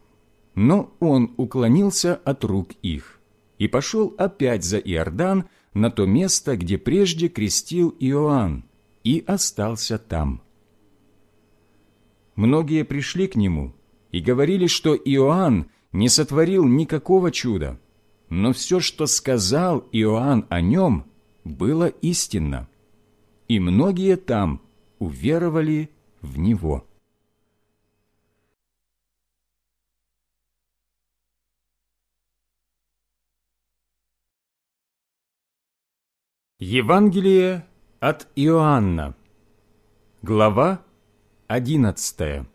но он уклонился от рук их и пошел опять за Иордан на то место, где прежде крестил Иоанн, и остался там. Многие пришли к нему и говорили, что Иоанн не сотворил никакого чуда, но все, что сказал Иоанн о нем, было истинно, и многие там уверовали в него. Евангелие от Иоанна, глава одиннадцатая.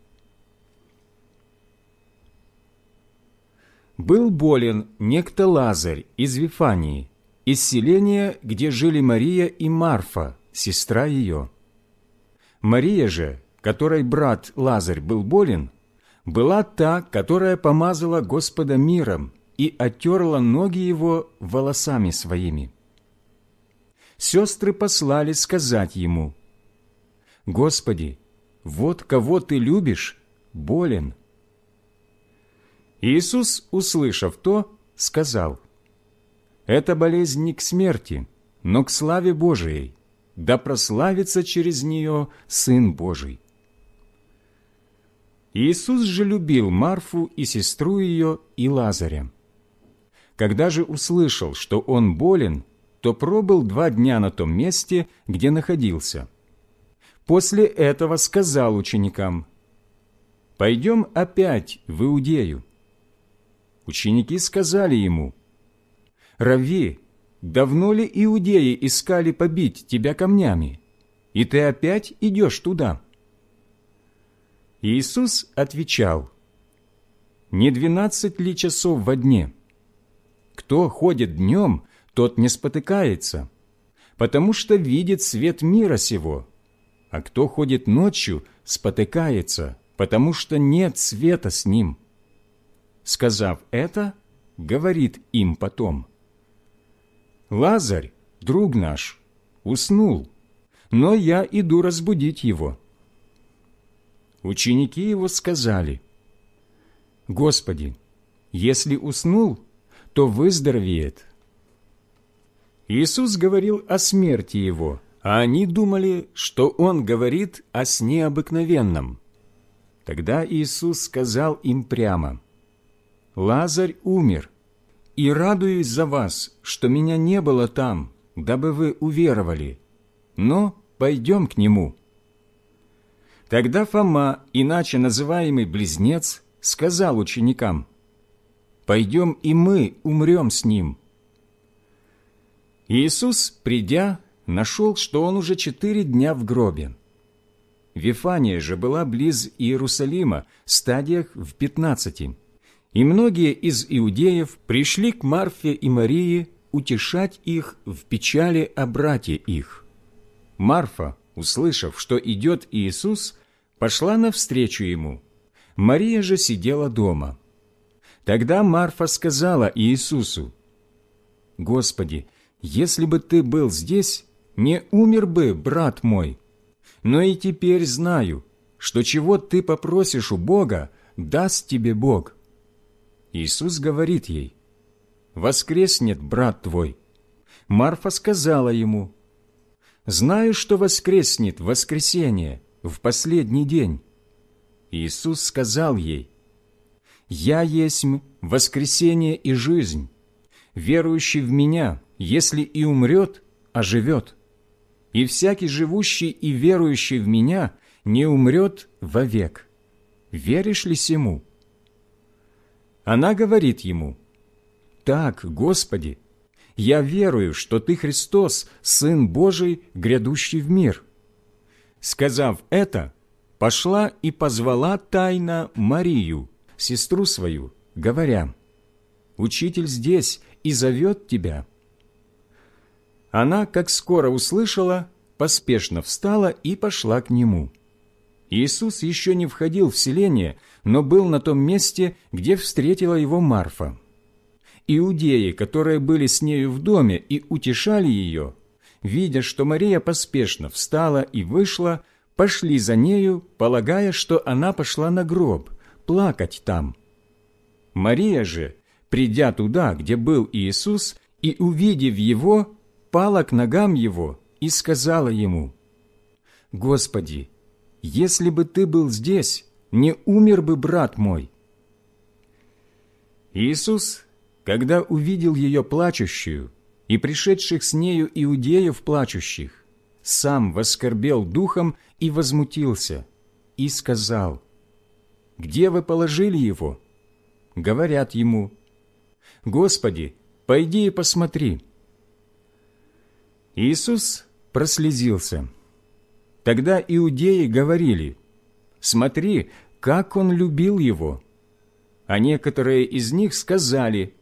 Был болен некто Лазарь из Вифании, из селения, где жили Мария и Марфа, сестра ее. Мария же, которой брат Лазарь был болен, была та, которая помазала Господа миром и оттерла ноги его волосами своими. Сестры послали сказать ему, «Господи, вот кого ты любишь, болен». Иисус, услышав то, сказал, «Это болезнь не к смерти, но к славе Божией, да прославится через нее Сын Божий». Иисус же любил Марфу и сестру ее и Лазаря. Когда же услышал, что он болен, то пробыл два дня на том месте, где находился. После этого сказал ученикам, «Пойдем опять в Иудею». Ученики сказали ему, «Рави, давно ли иудеи искали побить тебя камнями, и ты опять идешь туда?» Иисус отвечал, «Не двенадцать ли часов во дне? Кто ходит днем, тот не спотыкается, потому что видит свет мира сего, а кто ходит ночью, спотыкается, потому что нет света с ним». Сказав это, говорит им потом, «Лазарь, друг наш, уснул, но я иду разбудить его». Ученики его сказали, «Господи, если уснул, то выздоровеет». Иисус говорил о смерти его, а они думали, что он говорит о сне обыкновенном. Тогда Иисус сказал им прямо, «Лазарь умер, и радуюсь за вас, что меня не было там, дабы вы уверовали, но пойдем к нему». Тогда Фома, иначе называемый Близнец, сказал ученикам, «Пойдем и мы умрем с ним». Иисус, придя, нашел, что он уже четыре дня в гробе. Вифания же была близ Иерусалима, стадиях в пятнадцати, и многие из иудеев пришли к Марфе и Марии утешать их в печали о брате их. Марфа, услышав, что идет Иисус, пошла навстречу ему. Мария же сидела дома. Тогда Марфа сказала Иисусу, «Господи, если бы ты был здесь, не умер бы брат мой. Но и теперь знаю, что чего ты попросишь у Бога, даст тебе Бог». Иисус говорит ей, «Воскреснет брат твой». Марфа сказала ему, знаю, что воскреснет в воскресенье, в последний день. Иисус сказал ей, «Я есть воскресение и жизнь. Верующий в Меня, если и умрет, оживет. И всякий живущий и верующий в Меня не умрет вовек. Веришь ли сему?» Она говорит ему, «Так, Господи, я верую, что Ты Христос, Сын Божий, грядущий в мир». Сказав это, пошла и позвала тайно Марию, сестру свою, говоря, «Учитель здесь и зовет тебя». Она, как скоро услышала, поспешно встала и пошла к нему. Иисус еще не входил в селение, но был на том месте, где встретила его Марфа. Иудеи, которые были с нею в доме и утешали ее, видя, что Мария поспешно встала и вышла, пошли за нею, полагая, что она пошла на гроб, плакать там. Мария же, придя туда, где был Иисус, и увидев Его, пала к ногам Его и сказала Ему, «Господи, если бы Ты был здесь, не умер бы брат мой». Иисус когда увидел ее плачущую и пришедших с нею иудеев плачущих, сам воскорбел духом и возмутился, и сказал, «Где вы положили его?» Говорят ему, «Господи, пойди и посмотри». Иисус прослезился. Тогда иудеи говорили, смотри, как он любил его. А некоторые из них сказали,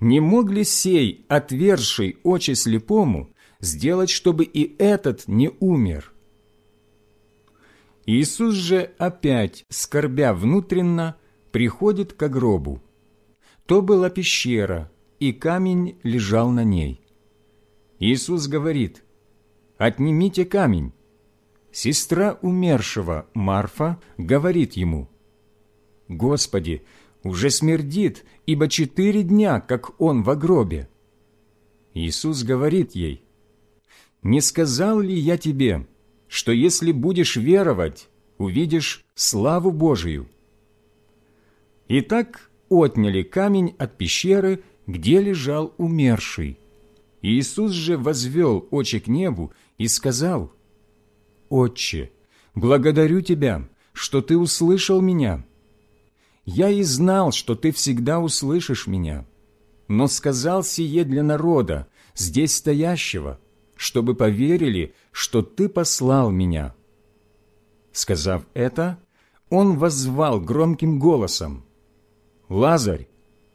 не мог ли сей, отверший очи слепому, сделать, чтобы и этот не умер? Иисус же опять, скорбя внутренно, приходит к гробу. То была пещера, и камень лежал на ней. Иисус говорит, «Отнимите камень». Сестра умершего, Марфа, говорит ему, «Господи, уже смердит, ибо четыре дня, как он в гробе». Иисус говорит ей, «Не сказал ли я тебе, что если будешь веровать, увидишь славу Божию?» Итак, отняли камень от пещеры, где лежал умерший. Иисус же возвел очи к небу и сказал, «Отче, благодарю Тебя, что Ты услышал меня. Я и знал, что Ты всегда услышишь меня, но сказал сие для народа, здесь стоящего, чтобы поверили, что Ты послал меня». Сказав это, Он воззвал громким голосом, «Лазарь,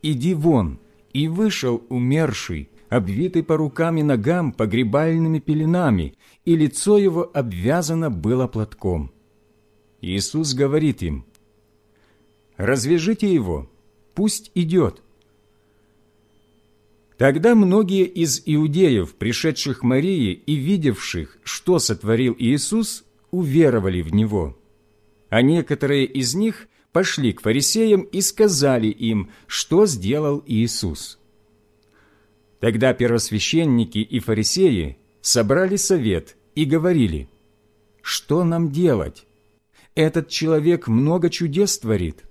иди вон!» И вышел умерший, обвитый по рукам и ногам погребальными пеленами, и лицо его обвязано было платком. Иисус говорит им, «Развяжите его, пусть идет». Тогда многие из иудеев, пришедших Марии и видевших, что сотворил Иисус, уверовали в Него, а некоторые из них пошли к фарисеям и сказали им, что сделал Иисус. Тогда первосвященники и фарисеи собрали совет и говорили, «Что нам делать? Этот человек много чудес творит.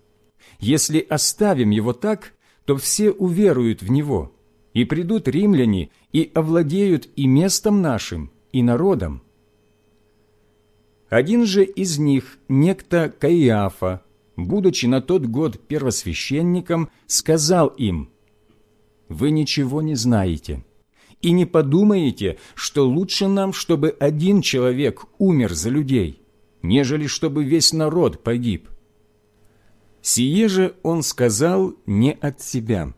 Если оставим его так, то все уверуют в него, и придут римляне и овладеют и местом нашим, и народом». Один же из них, некто Каиафа, будучи на тот год первосвященником, сказал им, «Вы ничего не знаете, и не подумаете, что лучше нам, чтобы один человек умер за людей, нежели чтобы весь народ погиб». Сие же он сказал не от себя,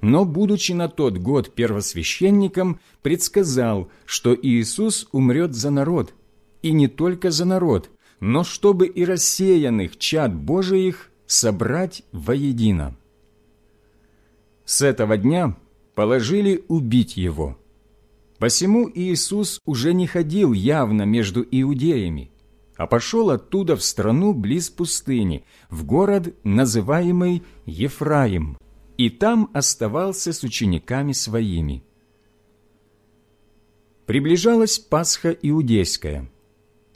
но, будучи на тот год первосвященником, предсказал, что Иисус умрет за народ, и не только за народ – но чтобы и рассеянных чад Божиих собрать воедино. С этого дня положили убить его. Посему Иисус уже не ходил явно между иудеями, а пошел оттуда в страну близ пустыни, в город, называемый Ефраим, и там оставался с учениками своими. Приближалась Пасха Иудейская –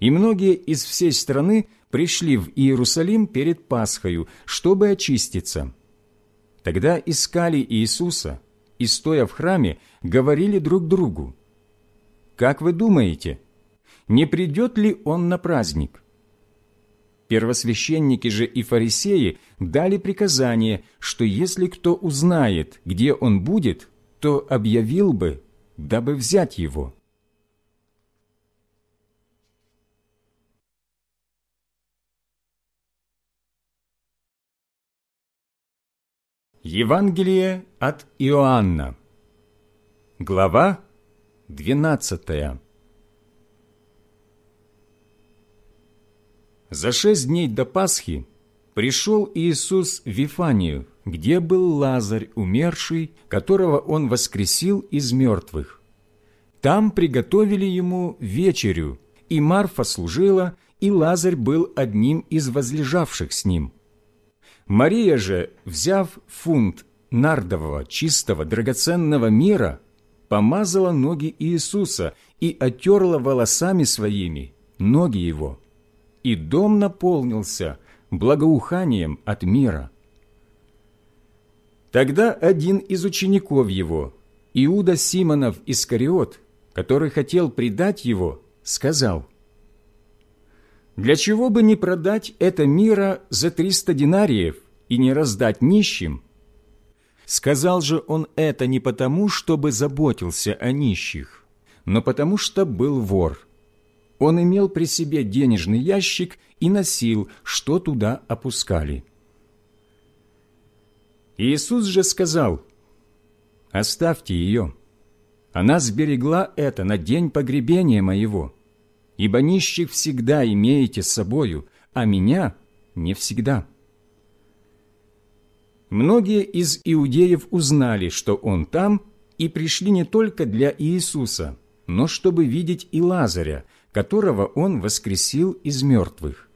и многие из всей страны пришли в Иерусалим перед Пасхою, чтобы очиститься. Тогда искали Иисуса и, стоя в храме, говорили друг другу, «Как вы думаете, не придет ли Он на праздник?» Первосвященники же и фарисеи дали приказание, что если кто узнает, где Он будет, то объявил бы, дабы взять Его. Евангелие от Иоанна. Глава 12 За шесть дней до Пасхи пришел Иисус в Вифанию, где был Лазарь, умерший, которого Он воскресил из мертвых. Там приготовили ему вечерю, и Марфа служила, и Лазарь был одним из возлежавших с ним – Мария же, взяв фунт нардового, чистого, драгоценного мира, помазала ноги Иисуса и отерла волосами своими ноги его. И дом наполнился благоуханием от мира. Тогда один из учеников его, Иуда Симонов Искариот, который хотел предать его, сказал, для чего бы не продать это мира за триста динариев и не раздать нищим? Сказал же он это не потому, чтобы заботился о нищих, но потому что был вор. Он имел при себе денежный ящик и носил, что туда опускали. Иисус же сказал, «Оставьте ее. Она сберегла это на день погребения моего, ибо нищих всегда имеете с собою, а меня не всегда». Многие из иудеев узнали, что он там, и пришли не только для Иисуса, но чтобы видеть и Лазаря, которого он воскресил из мертвых.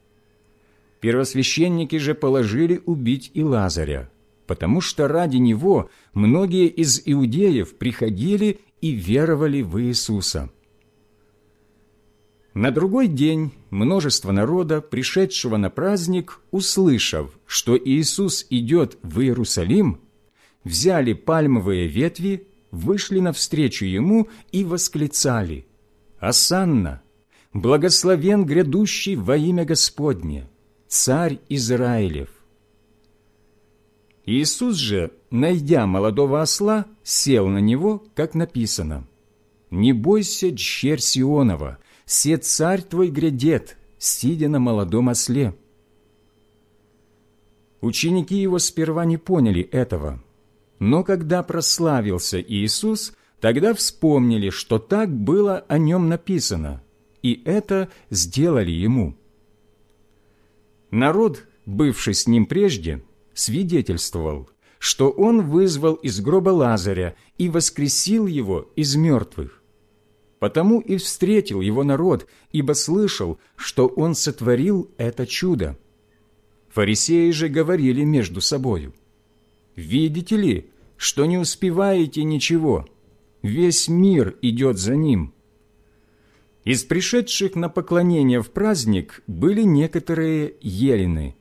Первосвященники же положили убить и Лазаря, потому что ради него многие из иудеев приходили и веровали в Иисуса. На другой день множество народа, пришедшего на праздник, услышав, что Иисус идет в Иерусалим, взяли пальмовые ветви, вышли навстречу Ему и восклицали «Асанна! Благословен грядущий во имя Господне, Царь Израилев!» Иисус же, найдя молодого осла, сел на него, как написано, «Не бойся, дщерь Сионова, се царь твой грядет, сидя на молодом осле». Ученики его сперва не поняли этого, но когда прославился Иисус, тогда вспомнили, что так было о нем написано, и это сделали ему. Народ, бывший с ним прежде, свидетельствовал, что он вызвал из гроба Лазаря и воскресил его из мертвых. Потому и встретил его народ, ибо слышал, что он сотворил это чудо. Фарисеи же говорили между собою, «Видите ли, что не успеваете ничего? Весь мир идет за ним». Из пришедших на поклонение в праздник были некоторые елены.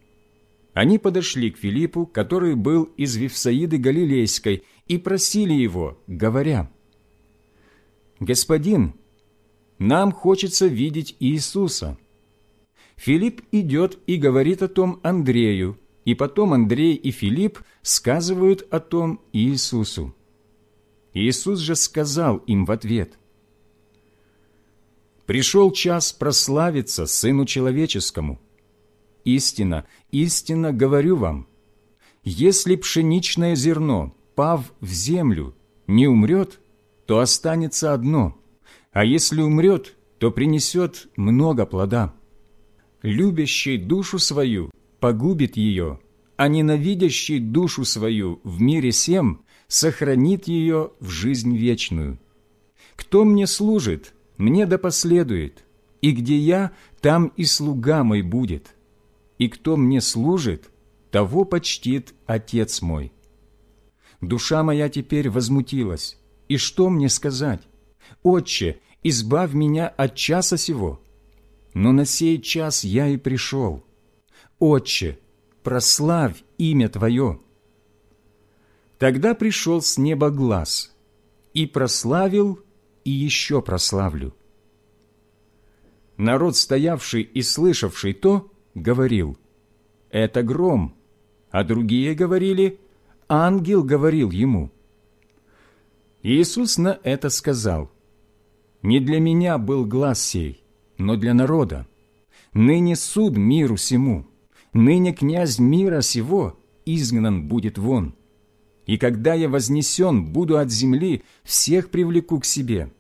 Они подошли к Филиппу, который был из Вифсаиды Галилейской, и просили его, говоря, «Господин, нам хочется видеть Иисуса». Филипп идет и говорит о том Андрею, и потом Андрей и Филипп сказывают о том Иисусу. Иисус же сказал им в ответ, «Пришел час прославиться Сыну Человеческому. Истина, истинно говорю вам, если пшеничное зерно, пав в землю, не умрет, то останется одно, а если умрет, то принесет много плода. Любящий душу свою погубит ее, а ненавидящий душу свою в мире сем сохранит ее в жизнь вечную. Кто мне служит, мне да последует, и где я, там и слуга мой будет, и кто мне служит, того почтит Отец мой. Душа моя теперь возмутилась, и что мне сказать? Отче, избавь меня от часа сего. Но на сей час я и пришел. Отче, прославь имя Твое. Тогда пришел с неба глаз, и прославил, и еще прославлю. Народ, стоявший и слышавший то, говорил, «Это гром», а другие говорили, «Ангел говорил ему». Иисус на это сказал, «Не для меня был глаз сей, но для народа. Ныне суд миру сему, ныне князь мира сего изгнан будет вон. И когда я вознесен буду от земли, всех привлеку к себе».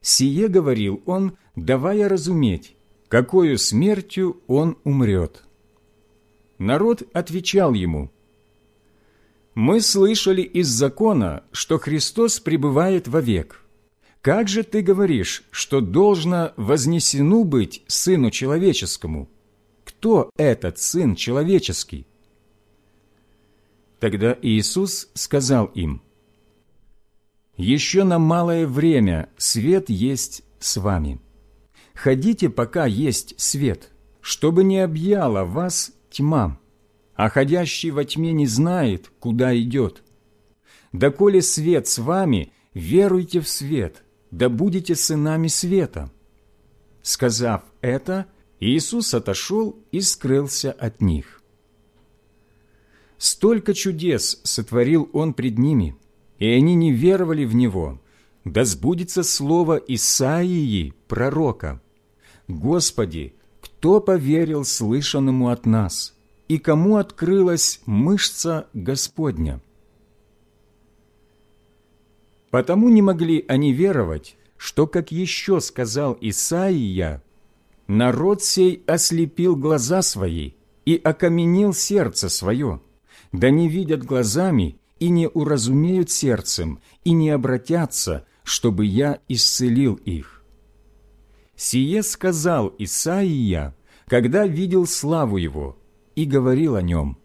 Сие говорил он, давая разуметь, какою смертью он умрет. Народ отвечал ему, «Мы слышали из закона, что Христос пребывает вовек. Как же ты говоришь, что должно вознесену быть Сыну Человеческому? Кто этот Сын Человеческий?» Тогда Иисус сказал им, «Еще на малое время свет есть с вами. Ходите, пока есть свет, чтобы не объяла вас тьма, а ходящий во тьме не знает, куда идет. Доколе свет с вами, веруйте в свет, да будете сынами света». Сказав это, Иисус отошел и скрылся от них. Столько чудес сотворил Он пред ними, и они не веровали в Него, да сбудется слово Исаии, пророка. «Господи, кто поверил слышанному от нас, и кому открылась мышца Господня?» Потому не могли они веровать, что, как еще сказал Исаия, «Народ сей ослепил глаза свои и окаменил сердце свое, да не видят глазами и не уразумеют сердцем, и не обратятся, чтобы я исцелил их». Сие сказал Исаия, когда видел славу его, и говорил о нем.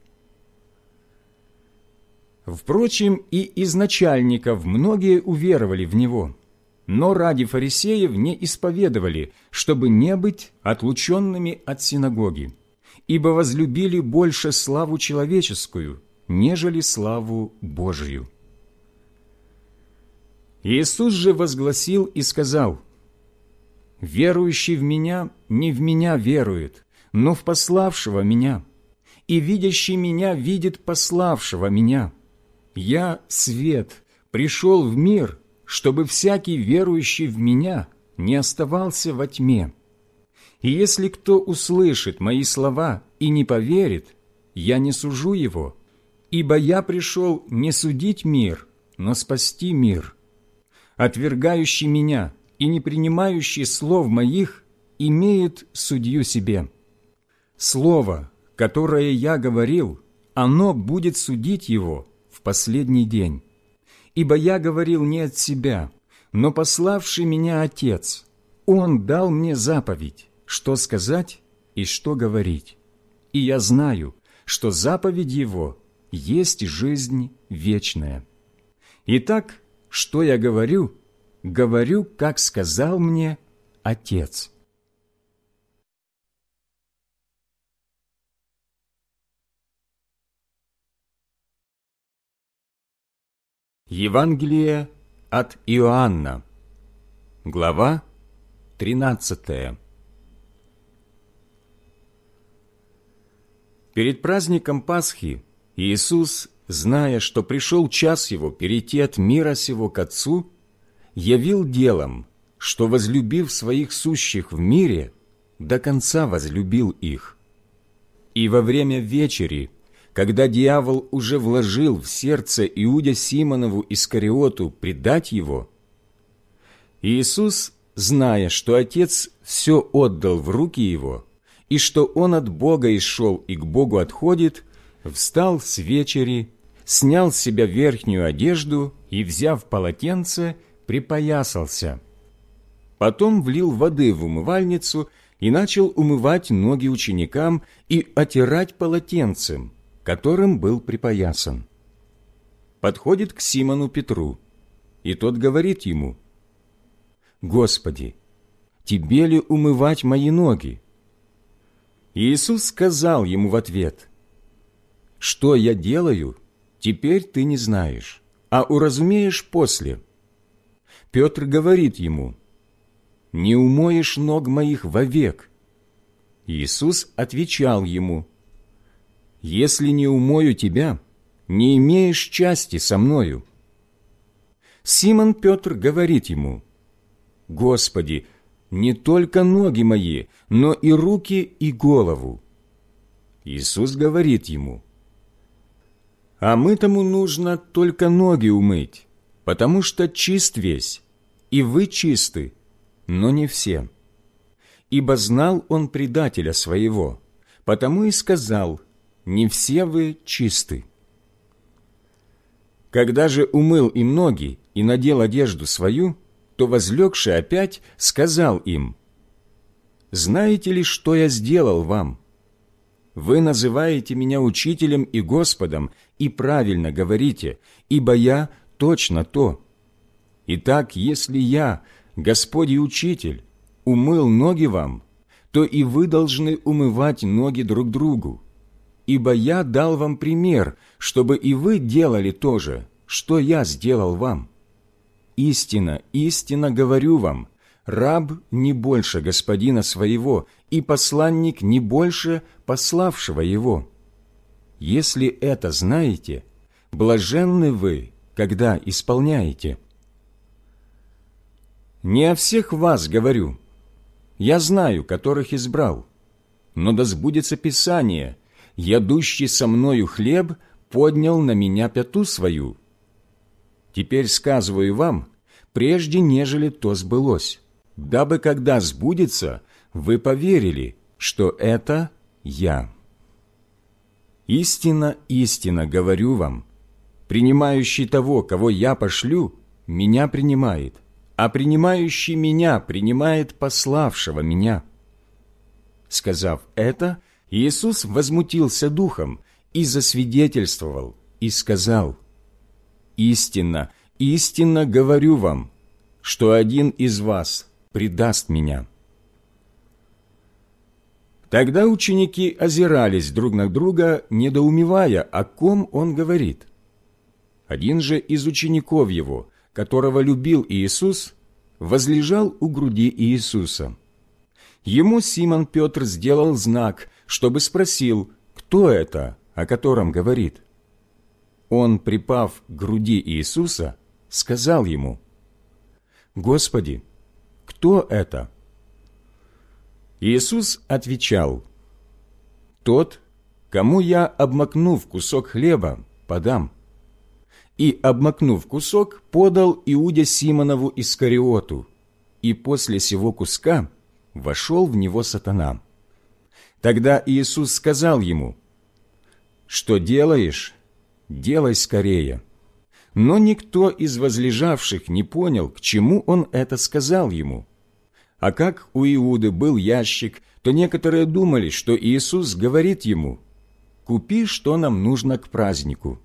Впрочем, и из начальников многие уверовали в него – но ради фарисеев не исповедовали, чтобы не быть отлученными от синагоги, ибо возлюбили больше славу человеческую, нежели славу Божию. Иисус же возгласил и сказал, «Верующий в Меня не в Меня верует, но в пославшего Меня, и видящий Меня видит пославшего Меня. Я – свет, пришел в мир, чтобы всякий верующий в Меня не оставался во тьме. И если кто услышит Мои слова и не поверит, я не сужу его, ибо я пришел не судить мир, но спасти мир. Отвергающий Меня и не принимающий слов Моих имеет судью себе. Слово, которое я говорил, оно будет судить его в последний день ибо я говорил не от себя, но пославший меня Отец, Он дал мне заповедь, что сказать и что говорить. И я знаю, что заповедь Его есть жизнь вечная. Итак, что я говорю? Говорю, как сказал мне Отец». Евангелие от Иоанна, глава 13. Перед праздником Пасхи Иисус, зная, что пришел час Его перейти от мира сего к Отцу, явил делом, что, возлюбив своих сущих в мире, до конца возлюбил их. И во время вечери – когда дьявол уже вложил в сердце Иуде Симонову Искариоту предать его, Иисус, зная, что Отец все отдал в руки его, и что он от Бога исшел и к Богу отходит, встал с вечери, снял с себя верхнюю одежду и, взяв полотенце, припоясался. Потом влил воды в умывальницу и начал умывать ноги ученикам и отирать полотенцем, которым был припоясан. Подходит к Симону Петру, и тот говорит ему, «Господи, тебе ли умывать мои ноги?» Иисус сказал ему в ответ, «Что я делаю, теперь ты не знаешь, а уразумеешь после». Петр говорит ему, «Не умоешь ног моих вовек». Иисус отвечал ему, если не умою тебя, не имеешь части со мною». Симон Петр говорит ему, «Господи, не только ноги мои, но и руки и голову». Иисус говорит ему, «А мы-тому нужно только ноги умыть, потому что чист весь, и вы чисты, но не все. Ибо знал он предателя своего, потому и сказал, не все вы чисты. Когда же умыл им ноги и надел одежду свою, то, возлегший опять, сказал им, «Знаете ли, что я сделал вам? Вы называете меня учителем и Господом, и правильно говорите, ибо я точно то. Итак, если я, Господь и Учитель, умыл ноги вам, то и вы должны умывать ноги друг другу ибо я дал вам пример, чтобы и вы делали то же, что я сделал вам. Истина, истинно говорю вам, раб не больше господина своего, и посланник не больше пославшего его. Если это знаете, блаженны вы, когда исполняете. Не о всех вас говорю. я знаю, которых избрал. Но да сбудется Писание, ядущий со мною хлеб поднял на меня пяту свою. Теперь сказываю вам, прежде нежели то сбылось, дабы, когда сбудется, вы поверили, что это я. Истина, истина говорю вам, принимающий того, кого я пошлю, меня принимает, а принимающий меня принимает пославшего меня». Сказав это, Иисус возмутился духом и засвидетельствовал, и сказал, «Истинно, истинно говорю вам, что один из вас предаст меня». Тогда ученики озирались друг на друга, недоумевая, о ком он говорит. Один же из учеников его, которого любил Иисус, возлежал у груди Иисуса. Ему Симон Петр сделал знак, чтобы спросил, кто это, о котором говорит. Он, припав к груди Иисуса, сказал ему, «Господи, кто это?» Иисус отвечал, «Тот, кому я, обмакнув кусок хлеба, подам». И, обмакнув кусок, подал Иуде Симонову Искариоту, и после сего куска вошел в него сатана. Тогда Иисус сказал ему, «Что делаешь? Делай скорее». Но никто из возлежавших не понял, к чему он это сказал ему. А как у Иуды был ящик, то некоторые думали, что Иисус говорит ему, «Купи, что нам нужно к празднику»,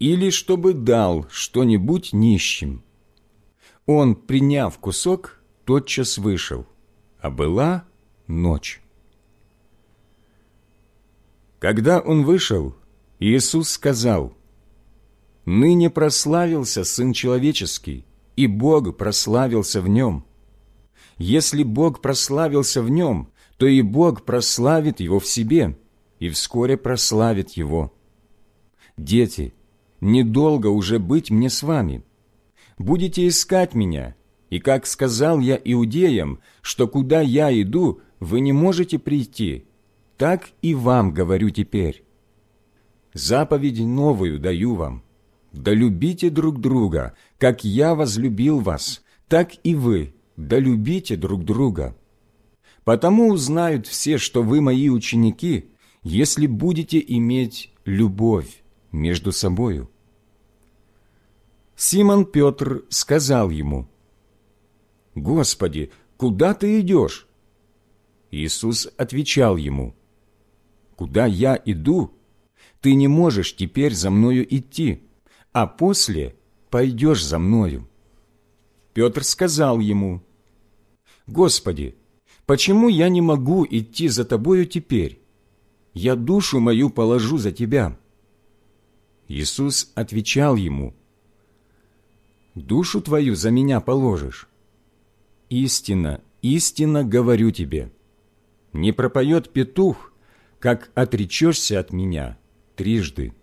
или чтобы дал что-нибудь нищим. Он, приняв кусок, тотчас вышел, а была ночь. Когда он вышел, Иисус сказал, «Ныне прославился Сын Человеческий, и Бог прославился в Нем. Если Бог прославился в нем, то и Бог прославит его в себе, и вскоре прославит его. Дети, недолго уже быть мне с вами. Будете искать меня, и, как сказал я иудеям, что куда я иду, вы не можете прийти, так и вам говорю теперь. Заповедь новую даю вам. Да любите друг друга, как я возлюбил вас, так и вы да любите друг друга. Потому узнают все, что вы мои ученики, если будете иметь любовь между собою». Симон Петр сказал ему, «Господи, куда ты идешь?» Иисус отвечал ему, «Куда я иду, ты не можешь теперь за мною идти, а после пойдешь за мною». Петр сказал ему, «Господи, почему я не могу идти за Тобою теперь? Я душу мою положу за Тебя». Иисус отвечал ему, «Душу твою за меня положишь? Истинно, истинно говорю тебе, не пропоет петух, как отречешься от меня трижды».